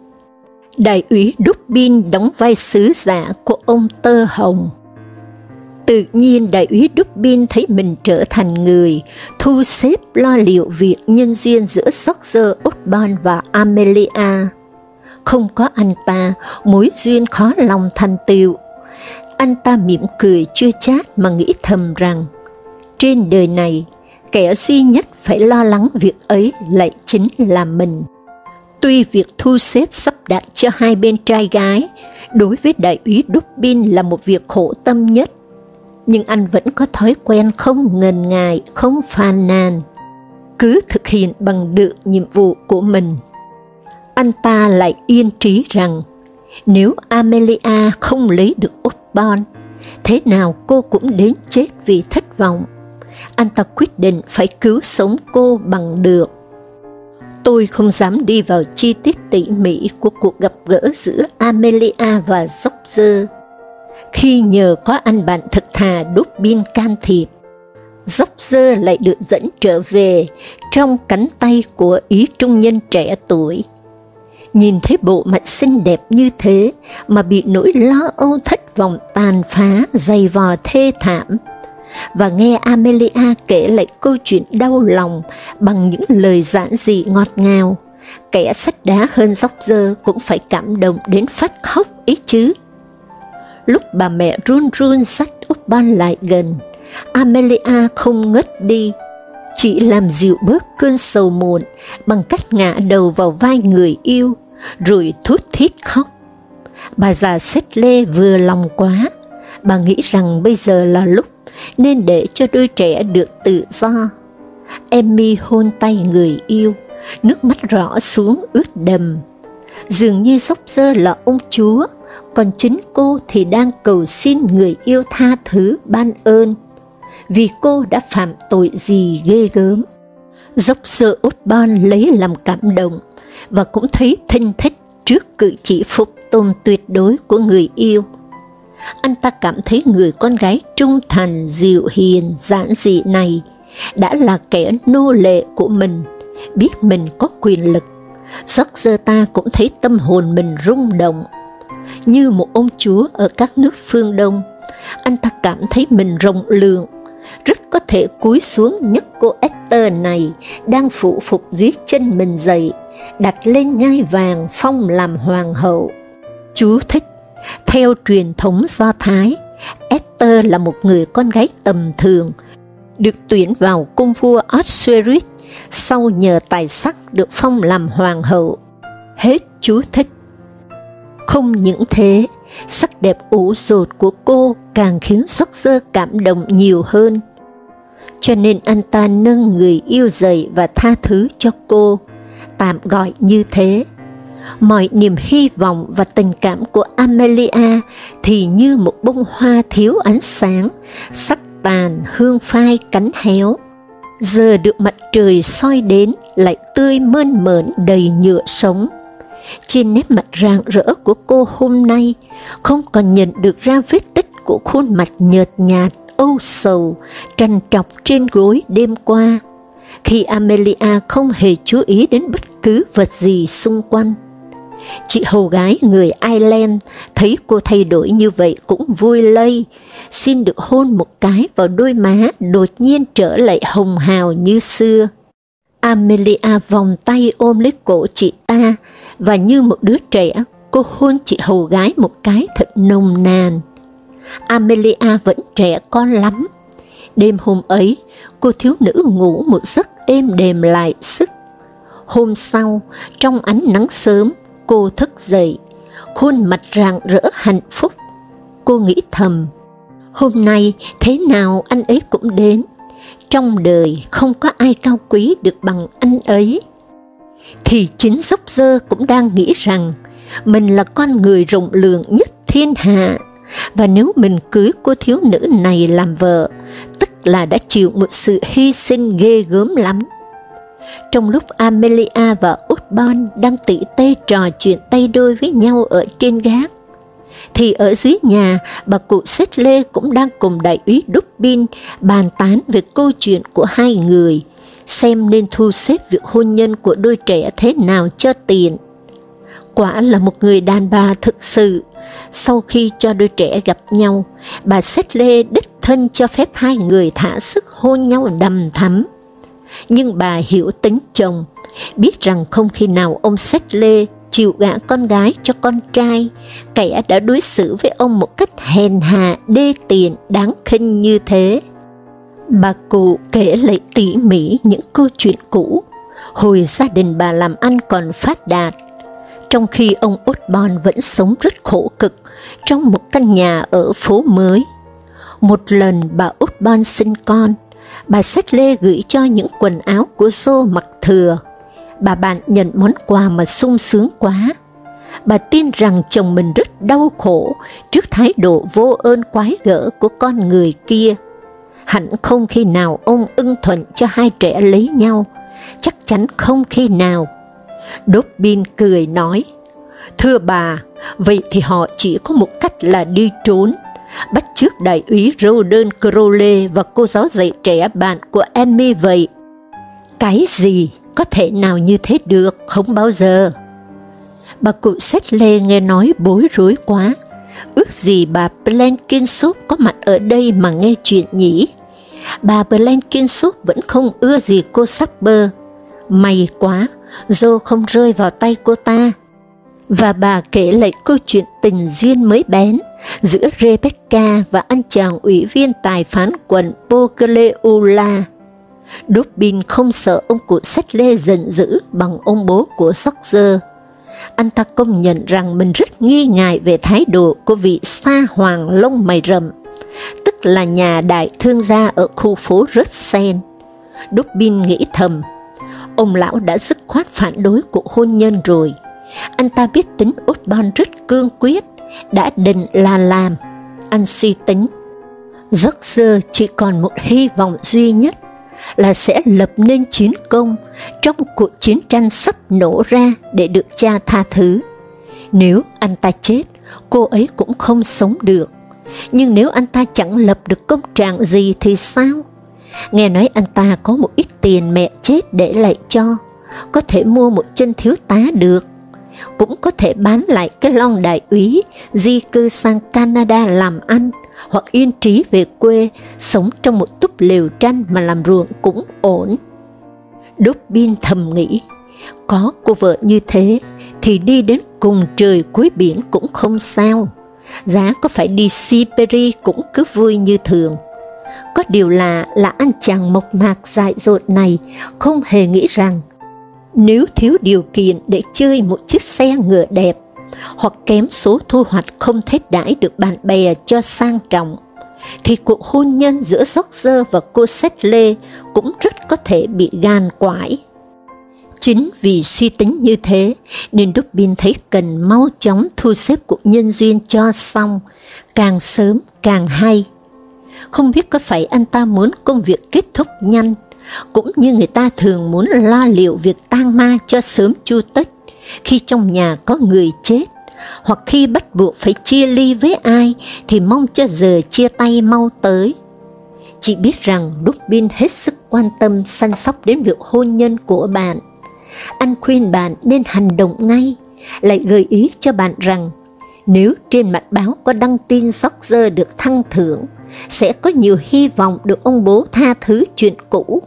Đại úy Dubin đóng vai sứ giả của ông Tơ Hồng. Tự nhiên đại úy Dubin thấy mình trở thành người thu xếp lo liệu việc nhân duyên giữa George Osborne và Amelia. Không có anh ta, mối duyên khó lòng thành tựu. Anh ta mỉm cười chưa chát mà nghĩ thầm rằng, trên đời này, kẻ duy nhất phải lo lắng việc ấy lại chính là mình. Tuy việc thu xếp sắp đặt cho hai bên trai gái đối với đại úy Dubin là một việc khổ tâm nhất, nhưng anh vẫn có thói quen không ngần ngại, không phàn nàn, cứ thực hiện bằng được nhiệm vụ của mình. Anh ta lại yên trí rằng, nếu Amelia không lấy được Upton, thế nào cô cũng đến chết vì thất vọng. Anh ta quyết định phải cứu sống cô bằng được. Tôi không dám đi vào chi tiết tỉ mỉ của cuộc gặp gỡ giữa Amelia và George. Khi nhờ có anh bạn thực thà đút pin can thiệp, George lại được dẫn trở về trong cánh tay của ý trung nhân trẻ tuổi. Nhìn thấy bộ mặt xinh đẹp như thế mà bị nỗi lo âu thất vọng tàn phá dày vò thê thảm, và nghe Amelia kể lại câu chuyện đau lòng bằng những lời giản dị ngọt ngào. Kẻ sách đá hơn dốc dơ cũng phải cảm động đến phát khóc ý chứ. Lúc bà mẹ run run sách úp ban lại gần, Amelia không ngất đi, chỉ làm dịu bớt cơn sầu muộn bằng cách ngã đầu vào vai người yêu, rồi thút thít khóc. Bà già xích lê vừa lòng quá, bà nghĩ rằng bây giờ là lúc nên để cho đôi trẻ được tự do. Emmy hôn tay người yêu, nước mắt rõ xuống ướt đầm. Dường như sóc dơ là ông chúa, còn chính cô thì đang cầu xin người yêu tha thứ ban ơn, vì cô đã phạm tội gì ghê gớm. Dốc sơ út bon lấy làm cảm động, và cũng thấy thanh thích trước cử chỉ phục tùng tuyệt đối của người yêu anh ta cảm thấy người con gái trung thành, dịu hiền, giản dị này đã là kẻ nô lệ của mình, biết mình có quyền lực. Giấc ta cũng thấy tâm hồn mình rung động. Như một ông chúa ở các nước phương Đông, anh ta cảm thấy mình rộng lượng, rất có thể cúi xuống nhấc cô Esther này đang phụ phục dưới chân mình dậy, đặt lên ngai vàng phong làm hoàng hậu. Chú thích theo truyền thống Do Thái, Esther là một người con gái tầm thường, được tuyển vào cung vua Ahasuerus, sau nhờ tài sắc được phong làm hoàng hậu. Hết chú thích. Không những thế, sắc đẹp ủ rột của cô càng khiến sắc sơ cảm động nhiều hơn. Cho nên anh ta nâng người yêu dậy và tha thứ cho cô, tạm gọi như thế mọi niềm hy vọng và tình cảm của Amelia thì như một bông hoa thiếu ánh sáng, sắc tàn, hương phai, cánh héo. Giờ được mặt trời soi đến lại tươi mơn mởn đầy nhựa sống. Trên nét mặt rạng rỡ của cô hôm nay, không còn nhận được ra vết tích của khuôn mặt nhợt nhạt, âu sầu, trằn trọc trên gối đêm qua, khi Amelia không hề chú ý đến bất cứ vật gì xung quanh. Chị hầu gái người Ireland thấy cô thay đổi như vậy cũng vui lây, xin được hôn một cái vào đôi má đột nhiên trở lại hồng hào như xưa. Amelia vòng tay ôm lấy cổ chị ta, và như một đứa trẻ, cô hôn chị hầu gái một cái thật nồng nàn. Amelia vẫn trẻ con lắm. Đêm hôm ấy, cô thiếu nữ ngủ một giấc êm đềm lại sức. Hôm sau, trong ánh nắng sớm, cô thức dậy, khuôn mặt rạng rỡ hạnh phúc. Cô nghĩ thầm, hôm nay thế nào anh ấy cũng đến, trong đời không có ai cao quý được bằng anh ấy. Thì chính sóc dơ cũng đang nghĩ rằng mình là con người rộng lượng nhất thiên hạ, và nếu mình cưới cô thiếu nữ này làm vợ, tức là đã chịu một sự hy sinh ghê gớm lắm. Trong lúc Amelia và Osborne đang tỉ tê trò chuyện tay đôi với nhau ở trên gác, thì ở dưới nhà, bà cụ Xết Lê cũng đang cùng đại úy Dubin bàn tán về câu chuyện của hai người, xem nên thu xếp việc hôn nhân của đôi trẻ thế nào cho tiền. Quả là một người đàn bà thực sự, sau khi cho đôi trẻ gặp nhau, bà Xết Lê đích thân cho phép hai người thả sức hôn nhau đầm thắm nhưng bà hiểu tính chồng, biết rằng không khi nào ông Sách Lê chịu gả con gái cho con trai, kẻ đã đối xử với ông một cách hèn hạ, đê tiện, đáng khinh như thế. Bà cụ kể lại tỉ mỉ những câu chuyện cũ, hồi gia đình bà làm ăn còn phát đạt, trong khi ông Osborne vẫn sống rất khổ cực trong một căn nhà ở phố mới. Một lần bà Osborne sinh con, bà Sách Lê gửi cho những quần áo của Dô mặc thừa. Bà bạn nhận món quà mà sung sướng quá. Bà tin rằng chồng mình rất đau khổ trước thái độ vô ơn quái gở của con người kia. Hẳn không khi nào ông ưng thuận cho hai trẻ lấy nhau, chắc chắn không khi nào. Đốt bin cười nói, Thưa bà, vậy thì họ chỉ có một cách là đi trốn, bắt chước đại úy Roden Crowley và cô giáo dạy trẻ bạn của Emmy vậy. Cái gì có thể nào như thế được, không bao giờ. Bà cụ xét lê nghe nói bối rối quá, ước gì bà Blenkinsop có mặt ở đây mà nghe chuyện nhỉ. Bà Blenkinsop vẫn không ưa gì cô Sapper. May quá, Joe không rơi vào tay cô ta và bà kể lại câu chuyện tình duyên mới bén giữa Rebecca và anh chàng ủy viên tài phán quận Pogleula. Dobbin không sợ ông cụ sách lê giận dữ bằng ông bố của Soxer. Anh ta công nhận rằng mình rất nghi ngại về thái độ của vị sa hoàng lông mày rậm, tức là nhà đại thương gia ở khu phố Russell. Dobbin nghĩ thầm, ông lão đã dứt khoát phản đối cuộc hôn nhân rồi anh ta biết tính Osborne rất cương quyết, đã định là làm. Anh suy tính. Giấc giờ chỉ còn một hy vọng duy nhất là sẽ lập nên chiến công trong cuộc chiến tranh sắp nổ ra để được cha tha thứ. Nếu anh ta chết, cô ấy cũng không sống được. Nhưng nếu anh ta chẳng lập được công trạng gì thì sao? Nghe nói anh ta có một ít tiền mẹ chết để lại cho, có thể mua một chân thiếu tá được cũng có thể bán lại cái lon đại úy, di cư sang Canada làm ăn, hoặc yên trí về quê, sống trong một túp lều tranh mà làm ruộng cũng ổn. Đốt pin thầm nghĩ, có cô vợ như thế, thì đi đến cùng trời cuối biển cũng không sao. Giá có phải đi Siberia cũng cứ vui như thường. Có điều là, là anh chàng mộc mạc dại dột này không hề nghĩ rằng nếu thiếu điều kiện để chơi một chiếc xe ngựa đẹp, hoặc kém số thu hoạch không thể đãi được bạn bè cho sang trọng, thì cuộc hôn nhân giữa George và cô Xét Lê cũng rất có thể bị gan quải. Chính vì suy tính như thế, nên Dubin thấy cần mau chóng thu xếp cuộc nhân duyên cho xong, càng sớm càng hay. Không biết có phải anh ta muốn công việc kết thúc nhanh, cũng như người ta thường muốn lo liệu việc tang ma cho sớm chu tất, khi trong nhà có người chết, hoặc khi bắt buộc phải chia ly với ai thì mong cho giờ chia tay mau tới. Chị biết rằng Dubin hết sức quan tâm săn sóc đến việc hôn nhân của bạn. Anh khuyên bạn nên hành động ngay, lại gợi ý cho bạn rằng nếu trên mặt báo có đăng tin Roger được thăng thưởng, sẽ có nhiều hy vọng được ông bố tha thứ chuyện cũ.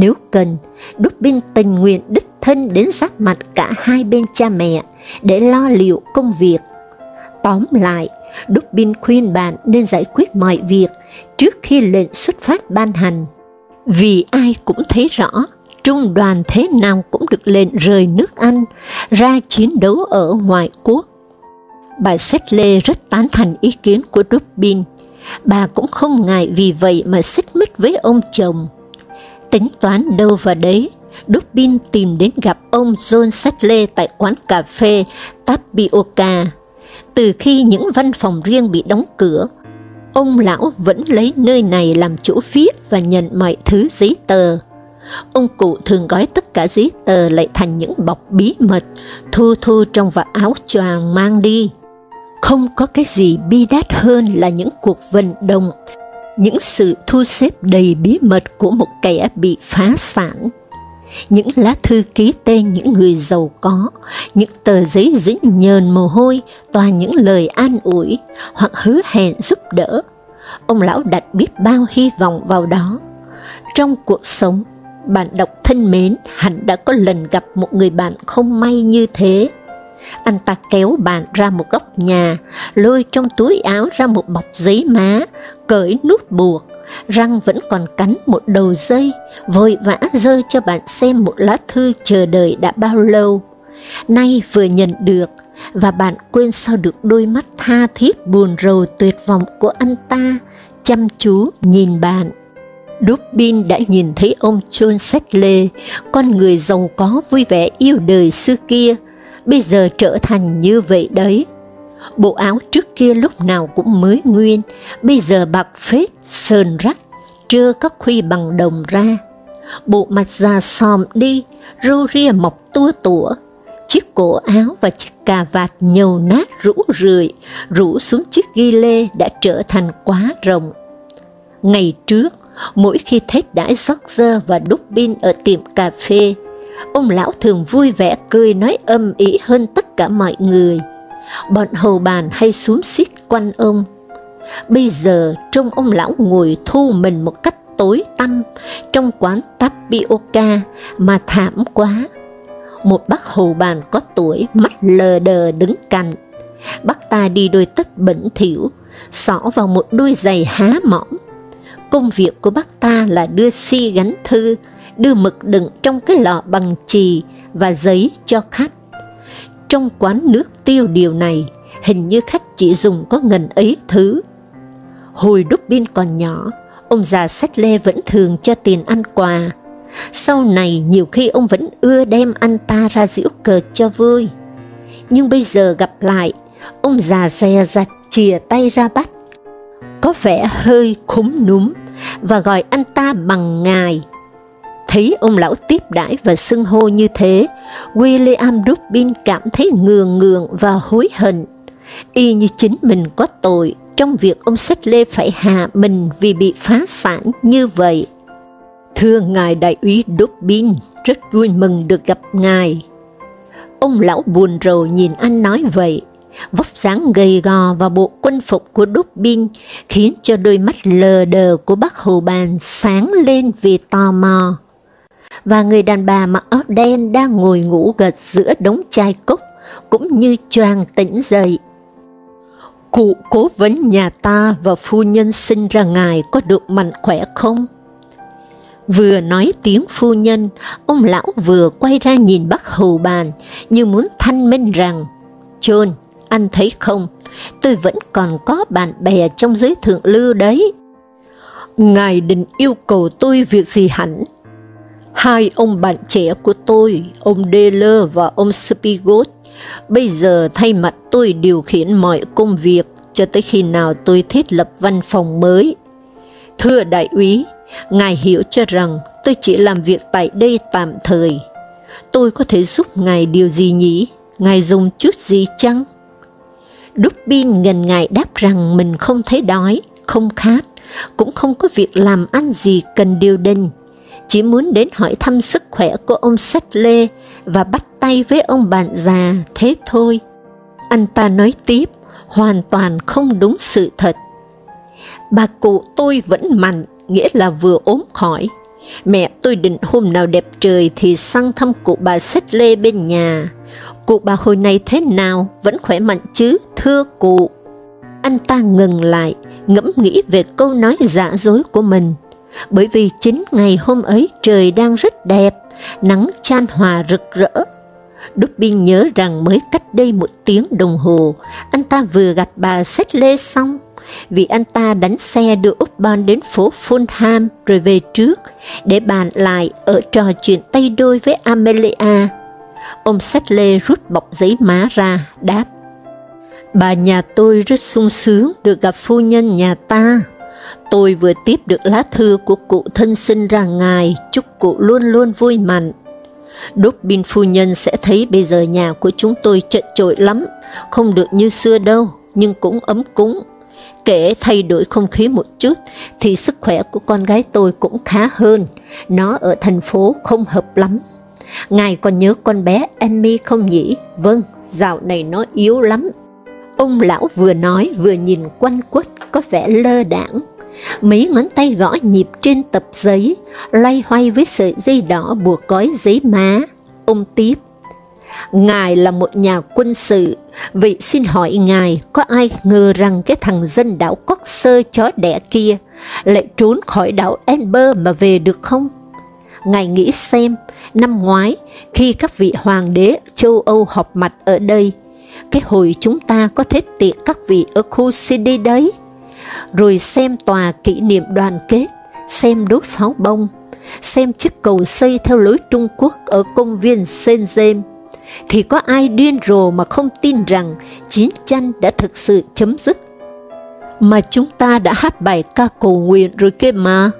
Nếu cần, Dubin tình nguyện đích thân đến sát mặt cả hai bên cha mẹ để lo liệu công việc. Tóm lại, Dubin khuyên bạn nên giải quyết mọi việc trước khi lệnh xuất phát ban hành. Vì ai cũng thấy rõ, trung đoàn thế nào cũng được lệnh rời nước Anh, ra chiến đấu ở ngoại quốc. Bà Settle rất tán thành ý kiến của Dubin. Bà cũng không ngại vì vậy mà xích mích với ông chồng. Tính toán đâu vào đấy, Dubin tìm đến gặp ông John Sedley tại quán cà phê Tapioca. Từ khi những văn phòng riêng bị đóng cửa, ông lão vẫn lấy nơi này làm chỗ viết và nhận mọi thứ giấy tờ. Ông cụ thường gói tất cả giấy tờ lại thành những bọc bí mật, thu thu trong vạt áo choàng mang đi. Không có cái gì bi đát hơn là những cuộc vận động, những sự thu xếp đầy bí mật của một kẻ bị phá sản. Những lá thư ký tên những người giàu có, những tờ giấy dính nhờn mồ hôi, toàn những lời an ủi hoặc hứa hẹn giúp đỡ. Ông lão đặt biết bao hy vọng vào đó. Trong cuộc sống, bạn đọc thân mến hẳn đã có lần gặp một người bạn không may như thế anh ta kéo bạn ra một góc nhà, lôi trong túi áo ra một bọc giấy má, cởi nút buộc, răng vẫn còn cắn một đầu dây, vội vã rơi cho bạn xem một lá thư chờ đợi đã bao lâu. Nay vừa nhận được, và bạn quên sao được đôi mắt tha thiết buồn rầu tuyệt vọng của anh ta, chăm chú nhìn bạn. Dubin đã nhìn thấy ông John Settle, con người giàu có vui vẻ yêu đời xưa kia, bây giờ trở thành như vậy đấy. Bộ áo trước kia lúc nào cũng mới nguyên, bây giờ bạc phết, sờn rách, trơ các khuy bằng đồng ra. Bộ mặt già xòm đi, râu ria mọc tua tủa, chiếc cổ áo và chiếc cà vạt nhầu nát rũ rượi, rũ xuống chiếc ghi lê đã trở thành quá rộng. Ngày trước, mỗi khi Tết đãi George và đúc pin ở tiệm cà phê, ông lão thường vui vẻ cười nói âm ý hơn tất cả mọi người. Bọn hầu bàn hay xuống xít quanh ông. Bây giờ trông ông lão ngồi thu mình một cách tối tăm trong quán tapioca mà thảm quá. Một bác hầu bàn có tuổi mắt lờ đờ đứng cạnh. Bác ta đi đôi tất bẩn thỉu, xỏ vào một đôi giày há mỏng. Công việc của bác ta là đưa si gánh thư, đưa mực đựng trong cái lọ bằng chì và giấy cho khách. Trong quán nước tiêu điều này, hình như khách chỉ dùng có ngần ấy thứ. Hồi đúc pin còn nhỏ, ông già sách lê vẫn thường cho tiền ăn quà. Sau này nhiều khi ông vẫn ưa đem anh ta ra giễu cợt cho vui. Nhưng bây giờ gặp lại, ông già dè dặt chìa tay ra bắt. Có vẻ hơi khúm núm và gọi anh ta bằng ngài Thấy ông lão tiếp đãi và xưng hô như thế, William Rubin cảm thấy ngường ngường và hối hận, y như chính mình có tội trong việc ông Sách Lê phải hạ mình vì bị phá sản như vậy. Thưa Ngài Đại úy Dubin, rất vui mừng được gặp Ngài. Ông lão buồn rầu nhìn anh nói vậy, vóc dáng gầy gò và bộ quân phục của Dubin khiến cho đôi mắt lờ đờ của bác Hồ Bàn sáng lên vì tò mò và người đàn bà mặc áo đen đang ngồi ngủ gật giữa đống chai cốc, cũng như choàng tỉnh dậy. Cụ cố vấn nhà ta và phu nhân sinh ra ngài có được mạnh khỏe không? Vừa nói tiếng phu nhân, ông lão vừa quay ra nhìn bác hầu bàn, như muốn thanh minh rằng, John, anh thấy không, tôi vẫn còn có bạn bè trong giới thượng lưu đấy. Ngài định yêu cầu tôi việc gì hẳn, Hai ông bạn trẻ của tôi, ông Deller và ông Spigot, bây giờ thay mặt tôi điều khiển mọi công việc cho tới khi nào tôi thiết lập văn phòng mới. Thưa đại úy, ngài hiểu cho rằng tôi chỉ làm việc tại đây tạm thời. Tôi có thể giúp ngài điều gì nhỉ? Ngài dùng chút gì chăng? Dubin ngần ngại đáp rằng mình không thấy đói, không khát, cũng không có việc làm ăn gì cần điều đình, chỉ muốn đến hỏi thăm sức khỏe của ông Sách Lê và bắt tay với ông bạn già, thế thôi. Anh ta nói tiếp, hoàn toàn không đúng sự thật. Bà cụ tôi vẫn mạnh, nghĩa là vừa ốm khỏi. Mẹ tôi định hôm nào đẹp trời thì sang thăm cụ bà Sách Lê bên nhà. Cụ bà hồi này thế nào, vẫn khỏe mạnh chứ, thưa cụ. Anh ta ngừng lại, ngẫm nghĩ về câu nói giả dối của mình, bởi vì chính ngày hôm ấy trời đang rất đẹp, nắng chan hòa rực rỡ. Dubin nhớ rằng mới cách đây một tiếng đồng hồ, anh ta vừa gặp bà Sách Lê xong, vì anh ta đánh xe đưa Upton đến phố Fulham rồi về trước, để bàn lại ở trò chuyện tay đôi với Amelia. Ông Sách Lê rút bọc giấy má ra, đáp. Bà nhà tôi rất sung sướng được gặp phu nhân nhà ta. Tôi vừa tiếp được lá thư của cụ thân sinh ra ngài, chúc cụ luôn luôn vui mạnh. Đúc bin phu nhân sẽ thấy bây giờ nhà của chúng tôi chật chội lắm, không được như xưa đâu, nhưng cũng ấm cúng. Kể thay đổi không khí một chút, thì sức khỏe của con gái tôi cũng khá hơn, nó ở thành phố không hợp lắm. Ngài còn nhớ con bé Emmy không nhỉ? Vâng, dạo này nó yếu lắm. Ông lão vừa nói vừa nhìn quanh quất có vẻ lơ đãng. Mấy ngón tay gõ nhịp trên tập giấy, loay hoay với sợi dây đỏ buộc gói giấy má. Ông tiếp. Ngài là một nhà quân sự, vậy xin hỏi Ngài có ai ngờ rằng cái thằng dân đảo cóc sơ chó đẻ kia lại trốn khỏi đảo Ember mà về được không? Ngài nghĩ xem, năm ngoái, khi các vị hoàng đế châu Âu họp mặt ở đây, cái hồi chúng ta có thể tiệc các vị ở khu CD đấy, rồi xem tòa kỷ niệm đoàn kết, xem đốt pháo bông, xem chiếc cầu xây theo lối Trung Quốc ở công viên Saint James, thì có ai điên rồ mà không tin rằng chiến tranh đã thực sự chấm dứt. Mà chúng ta đã hát bài ca cầu nguyện rồi kia mà.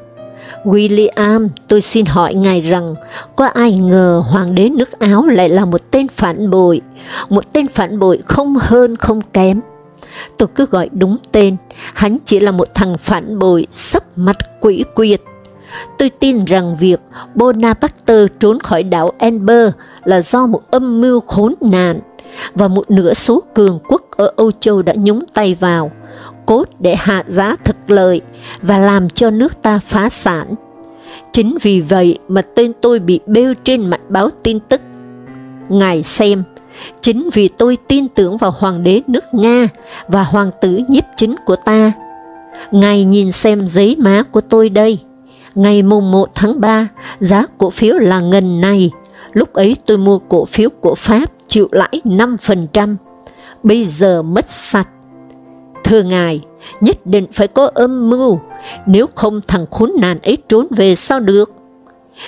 William, tôi xin hỏi ngài rằng, có ai ngờ hoàng đế nước Áo lại là một tên phản bội, một tên phản bội không hơn không kém. Tôi cứ gọi đúng tên, hắn chỉ là một thằng phản bội sấp mặt quỷ quyệt. Tôi tin rằng việc Bonaparte trốn khỏi đảo Amber là do một âm mưu khốn nạn, và một nửa số cường quốc ở Âu Châu đã nhúng tay vào, cốt để hạ giá thực lợi và làm cho nước ta phá sản. Chính vì vậy mà tên tôi bị bêu trên mặt báo tin tức. Ngài xem, chính vì tôi tin tưởng vào hoàng đế nước Nga và hoàng tử nhiếp chính của ta. Ngài nhìn xem giấy má của tôi đây. Ngày mùng 1 tháng 3, giá cổ phiếu là ngần này. Lúc ấy tôi mua cổ phiếu của Pháp chịu lãi 5%. Bây giờ mất sạch Thưa Ngài, nhất định phải có âm mưu, nếu không thằng khốn nạn ấy trốn về sao được?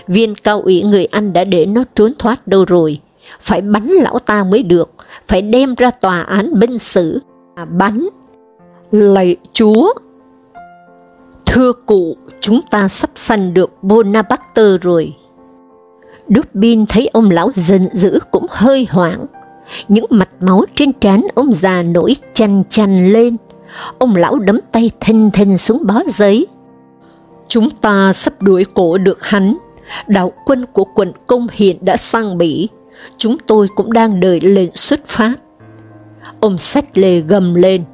Viên cao ủy người Anh đã để nó trốn thoát đâu rồi, phải bắn lão ta mới được, phải đem ra tòa án binh xử, à bắn. Lạy Chúa! Thưa cụ, chúng ta sắp sanh được Bonaparte rồi. Dubin thấy ông lão giận dữ cũng hơi hoảng, những mạch máu trên trán ông già nổi chăn chăn lên, Ông lão đấm tay thình thình xuống bó giấy. Chúng ta sắp đuổi cổ được hắn. Đạo quân của quận công hiện đã sang Bỉ. Chúng tôi cũng đang đợi lệnh xuất phát. Ông sách lề gầm lên.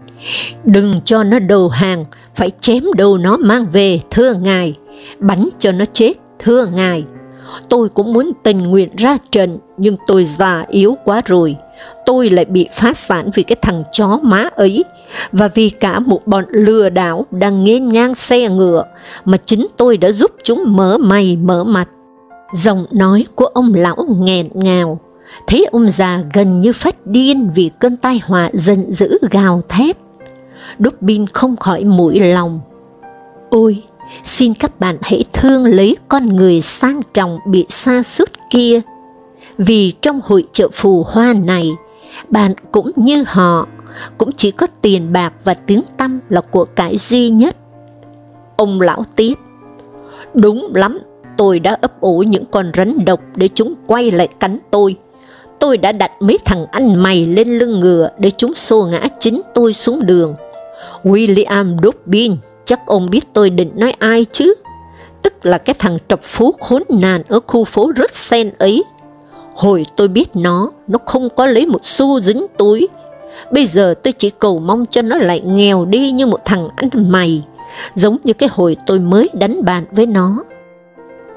Đừng cho nó đầu hàng, phải chém đầu nó mang về, thưa ngài. Bắn cho nó chết, thưa ngài. Tôi cũng muốn tình nguyện ra trận, nhưng tôi già yếu quá rồi tôi lại bị phá sản vì cái thằng chó má ấy, và vì cả một bọn lừa đảo đang nghênh ngang xe ngựa, mà chính tôi đã giúp chúng mở mày mở mặt. Giọng nói của ông lão nghẹn ngào, thấy ông già gần như phát điên vì cơn tai họa giận dữ gào thét. Đúc bin không khỏi mũi lòng. Ôi, xin các bạn hãy thương lấy con người sang trọng bị xa suốt kia. Vì trong hội chợ phù hoa này, bạn cũng như họ, cũng chỉ có tiền bạc và tiếng tâm là của cải duy nhất. Ông lão tiếp, đúng lắm, tôi đã ấp ủ những con rắn độc để chúng quay lại cắn tôi. Tôi đã đặt mấy thằng ăn mày lên lưng ngựa để chúng xô ngã chính tôi xuống đường. William Dobbin, chắc ông biết tôi định nói ai chứ? Tức là cái thằng trọc phú khốn nạn ở khu phố Russell ấy. Hồi tôi biết nó, nó không có lấy một xu dính túi. Bây giờ tôi chỉ cầu mong cho nó lại nghèo đi như một thằng ăn mày, giống như cái hồi tôi mới đánh bạn với nó.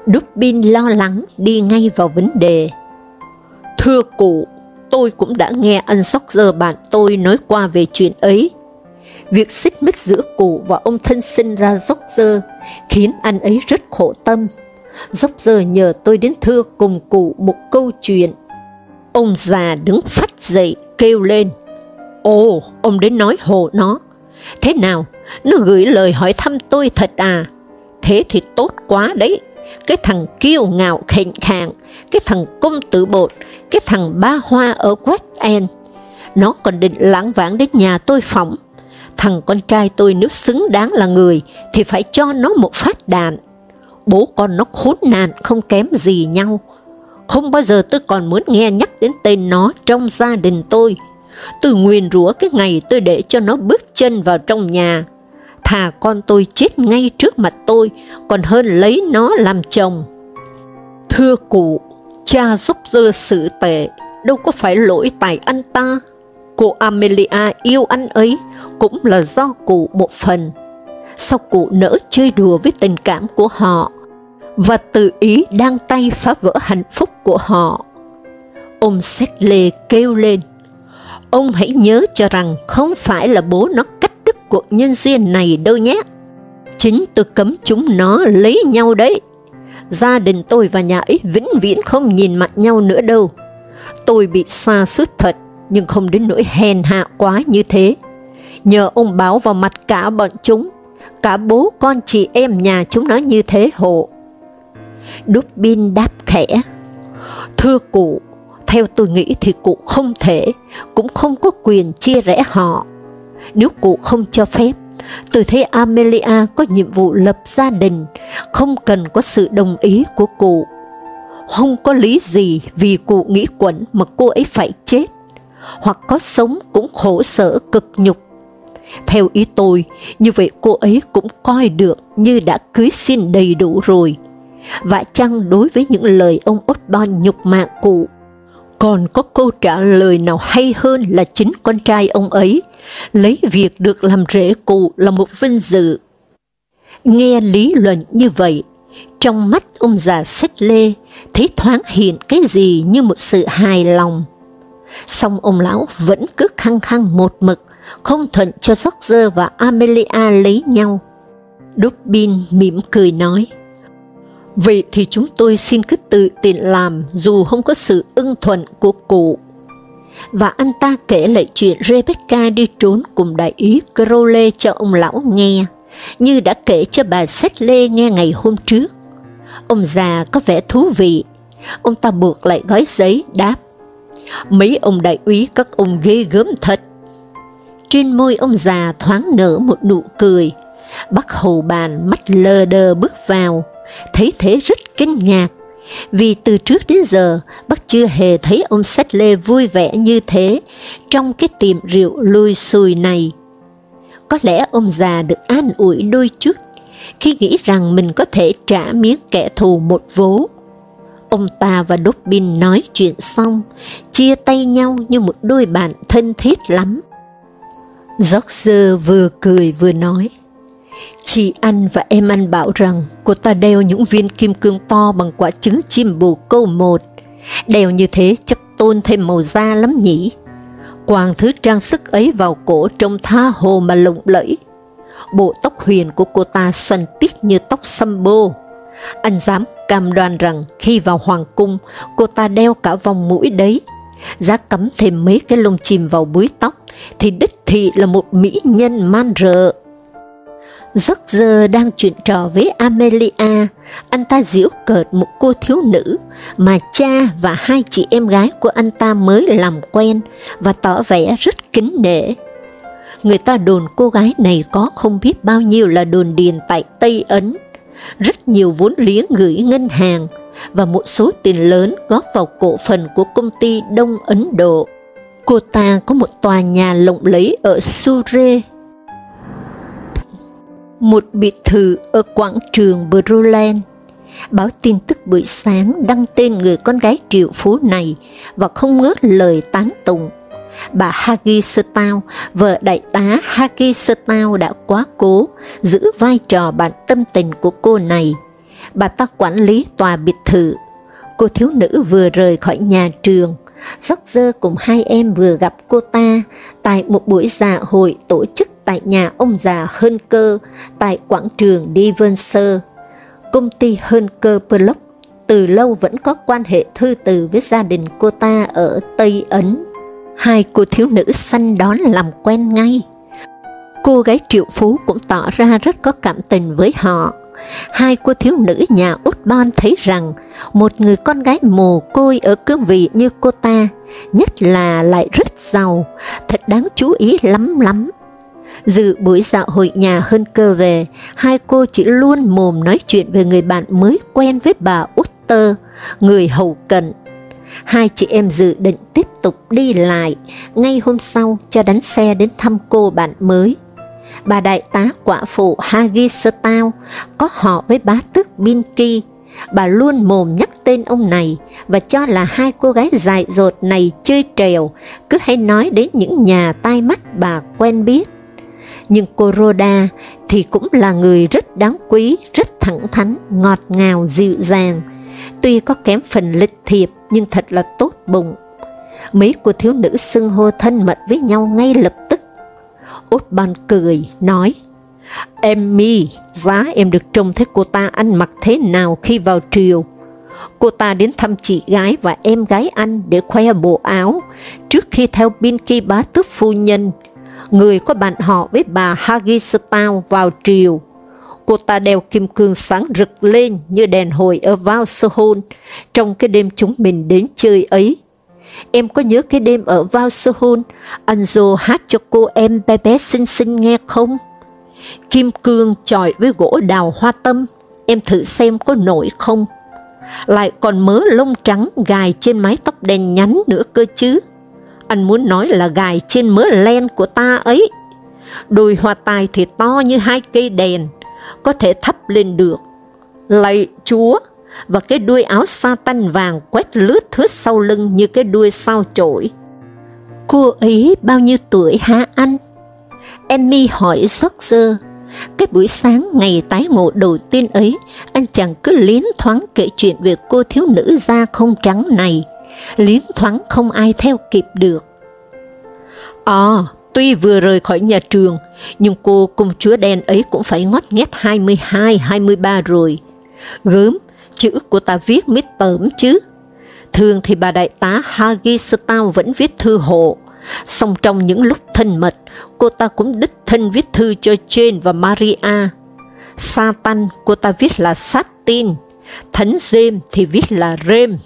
Dubin lo lắng đi ngay vào vấn đề. Thưa cụ, tôi cũng đã nghe anh giờ bạn tôi nói qua về chuyện ấy. Việc xích mích giữa cụ và ông thân sinh ra Roger khiến anh ấy rất khổ tâm. Roger nhờ tôi đến thưa cùng cụ một câu chuyện. Ông già đứng phát dậy kêu lên. Ồ, ông đến nói hồ nó. Thế nào, nó gửi lời hỏi thăm tôi thật à? Thế thì tốt quá đấy cái thằng kiêu ngạo khệnh khạng, cái thằng công tử bột, cái thằng ba hoa ở West End. Nó còn định lãng vãng đến nhà tôi phỏng. Thằng con trai tôi nếu xứng đáng là người thì phải cho nó một phát đạn. Bố con nó khốn nạn không kém gì nhau. Không bao giờ tôi còn muốn nghe nhắc đến tên nó trong gia đình tôi. Tôi nguyền rủa cái ngày tôi để cho nó bước chân vào trong nhà, thà con tôi chết ngay trước mặt tôi, còn hơn lấy nó làm chồng. Thưa cụ, cha giúp dơ sự tệ, đâu có phải lỗi tại anh ta. Cô Amelia yêu anh ấy cũng là do cụ một phần. Sao cụ nỡ chơi đùa với tình cảm của họ, và tự ý đang tay phá vỡ hạnh phúc của họ. Ông Sedley kêu lên, ông hãy nhớ cho rằng không phải là bố nó cuộc nhân duyên này đâu nhé. Chính tôi cấm chúng nó lấy nhau đấy. Gia đình tôi và nhà ấy vĩnh viễn không nhìn mặt nhau nữa đâu. Tôi bị xa suốt thật, nhưng không đến nỗi hèn hạ quá như thế. Nhờ ông báo vào mặt cả bọn chúng, cả bố con chị em nhà chúng nó như thế hộ. Đúc bin đáp khẽ. Thưa cụ, theo tôi nghĩ thì cụ không thể, cũng không có quyền chia rẽ họ. Nếu cụ không cho phép, tôi thấy Amelia có nhiệm vụ lập gia đình, không cần có sự đồng ý của cụ. Không có lý gì vì cụ nghĩ quẩn mà cô ấy phải chết, hoặc có sống cũng khổ sở cực nhục. Theo ý tôi, như vậy cô ấy cũng coi được như đã cưới xin đầy đủ rồi. Và chăng đối với những lời ông Osborne nhục mạ cụ, còn có câu trả lời nào hay hơn là chính con trai ông ấy, lấy việc được làm rễ cụ là một vinh dự. Nghe lý luận như vậy, trong mắt ông già sách lê, thấy thoáng hiện cái gì như một sự hài lòng. Xong ông lão vẫn cứ khăng khăng một mực, không thuận cho George và Amelia lấy nhau. Dobbin mỉm cười nói, Vậy thì chúng tôi xin cứ tự tiện làm dù không có sự ưng thuận của cụ. Và anh ta kể lại chuyện Rebecca đi trốn cùng đại ý Crowley cho ông lão nghe, như đã kể cho bà Sách Lê nghe ngày hôm trước. Ông già có vẻ thú vị, ông ta buộc lại gói giấy đáp. Mấy ông đại úy các ông ghê gớm thật. Trên môi ông già thoáng nở một nụ cười, bác hầu bàn mắt lờ đờ bước vào, thấy thế rất kinh ngạc, vì từ trước đến giờ bác chưa hề thấy ông Sách Lê vui vẻ như thế trong cái tiệm rượu lui xùi này. Có lẽ ông già được an ủi đôi chút khi nghĩ rằng mình có thể trả miếng kẻ thù một vố. Ông ta và Dobbin nói chuyện xong, chia tay nhau như một đôi bạn thân thiết lắm. George vừa cười vừa nói, Chị anh và em anh bảo rằng cô ta đeo những viên kim cương to bằng quả trứng chim bồ câu một. Đeo như thế chắc tôn thêm màu da lắm nhỉ. Quàng thứ trang sức ấy vào cổ trông tha hồ mà lộng lẫy. Bộ tóc huyền của cô ta xoăn tít như tóc xăm bô. Anh dám cam đoan rằng khi vào hoàng cung, cô ta đeo cả vòng mũi đấy. Giá cắm thêm mấy cái lông chìm vào búi tóc, thì đích thị là một mỹ nhân man rợ. George đang chuyện trò với Amelia, anh ta giễu cợt một cô thiếu nữ mà cha và hai chị em gái của anh ta mới làm quen và tỏ vẻ rất kính nể. Người ta đồn cô gái này có không biết bao nhiêu là đồn điền tại Tây Ấn, rất nhiều vốn liếng gửi ngân hàng và một số tiền lớn góp vào cổ phần của công ty Đông Ấn Độ. Cô ta có một tòa nhà lộng lẫy ở Surrey, một biệt thự ở quảng trường Bruland. Báo tin tức buổi sáng đăng tên người con gái triệu phú này và không ngớt lời tán tụng. Bà Hagi Stau, vợ đại tá Hagi Stau đã quá cố giữ vai trò bạn tâm tình của cô này. Bà ta quản lý tòa biệt thự. Cô thiếu nữ vừa rời khỏi nhà trường, George cùng hai em vừa gặp cô ta tại một buổi dạ hội tổ chức tại nhà ông già Hơn Cơ, tại quảng trường Devonshire. Công ty Hơn Cơ Block từ lâu vẫn có quan hệ thư từ với gia đình cô ta ở Tây Ấn. Hai cô thiếu nữ săn đón làm quen ngay. Cô gái triệu phú cũng tỏ ra rất có cảm tình với họ. Hai cô thiếu nữ nhà út bon thấy rằng một người con gái mồ côi ở cương vị như cô ta, nhất là lại rất giàu, thật đáng chú ý lắm lắm. Dự buổi dạo hội nhà hơn cơ về, hai cô chỉ luôn mồm nói chuyện về người bạn mới quen với bà Utter, người hầu cận. Hai chị em dự định tiếp tục đi lại, ngay hôm sau cho đánh xe đến thăm cô bạn mới. Bà đại tá quả phụ Hagi có họ với bá tước Binki, bà luôn mồm nhắc tên ông này và cho là hai cô gái dại dột này chơi trèo, cứ hay nói đến những nhà tai mắt bà quen biết nhưng cô Rhoda thì cũng là người rất đáng quý, rất thẳng thắn, ngọt ngào, dịu dàng. Tuy có kém phần lịch thiệp nhưng thật là tốt bụng. Mấy cô thiếu nữ xưng hô thân mật với nhau ngay lập tức. Út ban cười, nói, Emmy, giá em được trông thấy cô ta ăn mặc thế nào khi vào triều. Cô ta đến thăm chị gái và em gái anh để khoe bộ áo, trước khi theo Binky bá tước phu nhân, người có bạn họ với bà Hagistau vào triều. Cô ta đeo kim cương sáng rực lên như đèn hồi ở Valsehon trong cái đêm chúng mình đến chơi ấy. Em có nhớ cái đêm ở Valsehon, Anzo hát cho cô em bé bé xinh xinh nghe không? Kim cương chọi với gỗ đào hoa tâm, em thử xem có nổi không? Lại còn mớ lông trắng gài trên mái tóc đen nhánh nữa cơ chứ anh muốn nói là gài trên mớ len của ta ấy. Đôi hoa tai thì to như hai cây đèn, có thể thắp lên được. Lạy Chúa! Và cái đuôi áo sa tanh vàng quét lướt thướt sau lưng như cái đuôi sao chổi. Cô ấy bao nhiêu tuổi hả anh? Emmy hỏi George. Cái buổi sáng ngày tái ngộ đầu tiên ấy, anh chàng cứ liến thoáng kể chuyện về cô thiếu nữ da không trắng này, liến thoáng không ai theo kịp được. À, tuy vừa rời khỏi nhà trường, nhưng cô công chúa đen ấy cũng phải ngót nghét 22, 23 rồi. Gớm, chữ của ta viết mới tởm chứ. Thường thì bà đại tá Hagi Stau vẫn viết thư hộ, song trong những lúc thân mật, cô ta cũng đích thân viết thư cho Jane và Maria. Satan cô ta viết là Satin, Thánh James thì viết là Rem.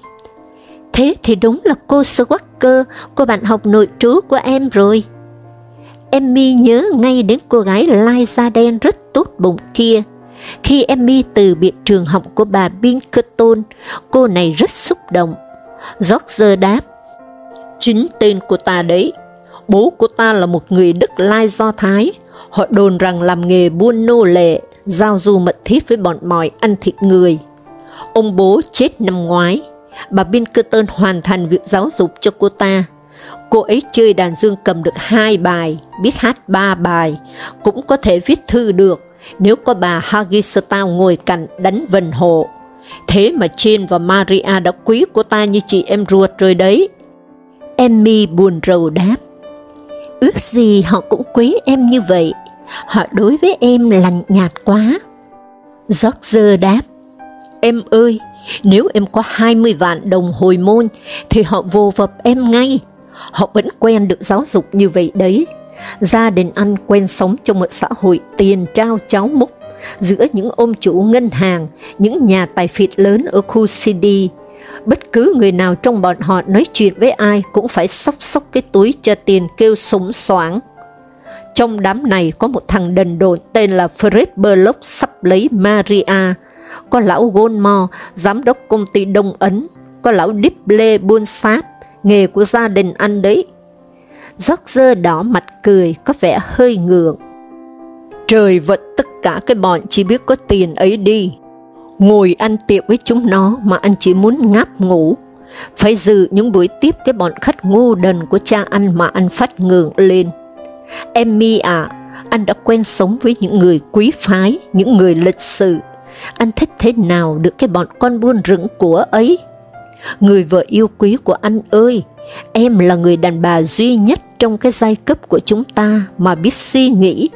Thế thì đúng là cô Swacker, cô bạn học nội trú của em rồi. Emmy nhớ ngay đến cô gái lai da đen rất tốt bụng kia. Khi Emmy từ biệt trường học của bà Pinkerton, cô này rất xúc động. George đáp, Chính tên của ta đấy, bố của ta là một người Đức Lai Do Thái, họ đồn rằng làm nghề buôn nô lệ, giao du mật thiết với bọn mòi ăn thịt người. Ông bố chết năm ngoái, bà Pinkerton hoàn thành việc giáo dục cho cô ta. Cô ấy chơi đàn dương cầm được hai bài, biết hát ba bài, cũng có thể viết thư được, nếu có bà Hagista ngồi cạnh đánh vần hộ. Thế mà Jane và Maria đã quý cô ta như chị em ruột rồi đấy. Emmy buồn rầu đáp. Ước gì họ cũng quý em như vậy, họ đối với em lạnh nhạt quá. George đáp, em ơi, nếu em có 20 vạn đồng hồi môn, thì họ vô vập em ngay. Họ vẫn quen được giáo dục như vậy đấy. Gia đình anh quen sống trong một xã hội tiền trao cháo múc, giữa những ôm chủ ngân hàng, những nhà tài phiệt lớn ở khu CD. Bất cứ người nào trong bọn họ nói chuyện với ai cũng phải sóc sóc cái túi cho tiền kêu súng xoáng. Trong đám này có một thằng đần độn tên là Fred Berlock sắp lấy Maria, có lão Goldmore, giám đốc công ty Đông Ấn, có lão Dipley buôn sát, nghề của gia đình anh đấy. George đỏ mặt cười, có vẻ hơi ngượng. Trời vật tất cả cái bọn chỉ biết có tiền ấy đi. Ngồi ăn tiệc với chúng nó mà anh chỉ muốn ngáp ngủ. Phải giữ những buổi tiếp cái bọn khách ngu đần của cha anh mà anh phát ngượng lên. Emmy à, anh đã quen sống với những người quý phái, những người lịch sự. Anh thích thế nào được cái bọn con buôn rững của ấy? Người vợ yêu quý của anh ơi, em là người đàn bà duy nhất trong cái giai cấp của chúng ta mà biết suy nghĩ,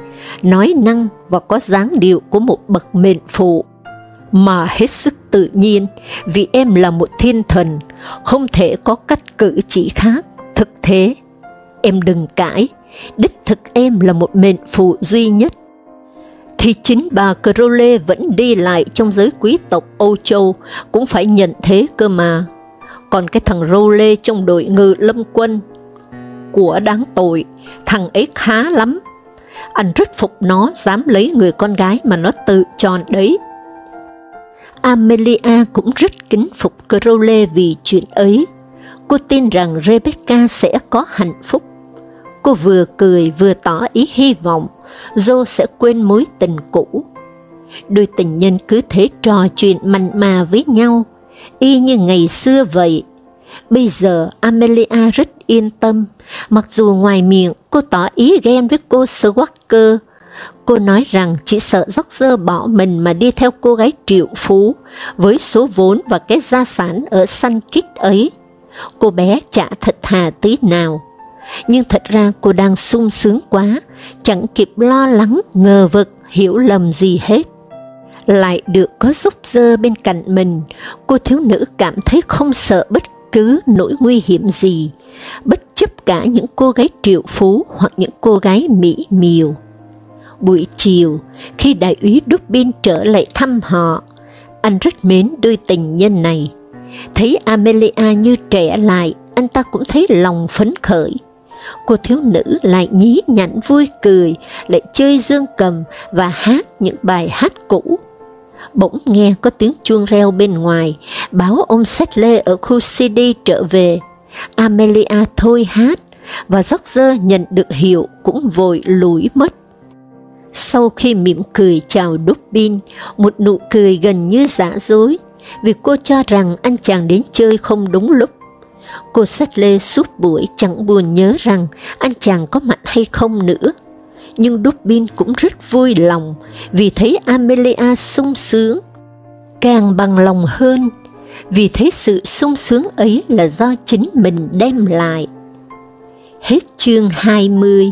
nói năng và có dáng điệu của một bậc mệnh phụ, mà hết sức tự nhiên vì em là một thiên thần, không thể có cách cử chỉ khác, thực thế. Em đừng cãi, đích thực em là một mệnh phụ duy nhất. Thì chính bà Crowley vẫn đi lại trong giới quý tộc Âu Châu, cũng phải nhận thế cơ mà. Còn cái thằng rô lê trong đội ngự lâm quân của đáng tội, thằng ấy khá lắm. Anh rất phục nó dám lấy người con gái mà nó tự chọn đấy. Amelia cũng rất kính phục Crowley vì chuyện ấy. Cô tin rằng Rebecca sẽ có hạnh phúc. Cô vừa cười vừa tỏ ý hy vọng Joe sẽ quên mối tình cũ. Đôi tình nhân cứ thế trò chuyện mặn mà với nhau, y như ngày xưa vậy. Bây giờ Amelia rất yên tâm, mặc dù ngoài miệng cô tỏ ý ghen với cô Swacker. Cô nói rằng chỉ sợ Roger bỏ mình mà đi theo cô gái triệu phú, với số vốn và cái gia sản ở săn kích ấy. Cô bé chả thật thà tí nào. Nhưng thật ra cô đang sung sướng quá, chẳng kịp lo lắng, ngờ vực, hiểu lầm gì hết lại được có giúp dơ bên cạnh mình, cô thiếu nữ cảm thấy không sợ bất cứ nỗi nguy hiểm gì, bất chấp cả những cô gái triệu phú hoặc những cô gái mỹ miều. Buổi chiều, khi đại úy Dubin trở lại thăm họ, anh rất mến đôi tình nhân này. Thấy Amelia như trẻ lại, anh ta cũng thấy lòng phấn khởi. Cô thiếu nữ lại nhí nhảnh vui cười, lại chơi dương cầm và hát những bài hát cũ bỗng nghe có tiếng chuông reo bên ngoài, báo ông Settle ở khu CD trở về. Amelia thôi hát, và George nhận được hiệu cũng vội lủi mất. Sau khi mỉm cười chào Dubin, một nụ cười gần như giả dối, vì cô cho rằng anh chàng đến chơi không đúng lúc. Cô Settle suốt buổi chẳng buồn nhớ rằng anh chàng có mặt hay không nữa nhưng Dubin cũng rất vui lòng vì thấy Amelia sung sướng. Càng bằng lòng hơn vì thấy sự sung sướng ấy là do chính mình đem lại. Hết chương 20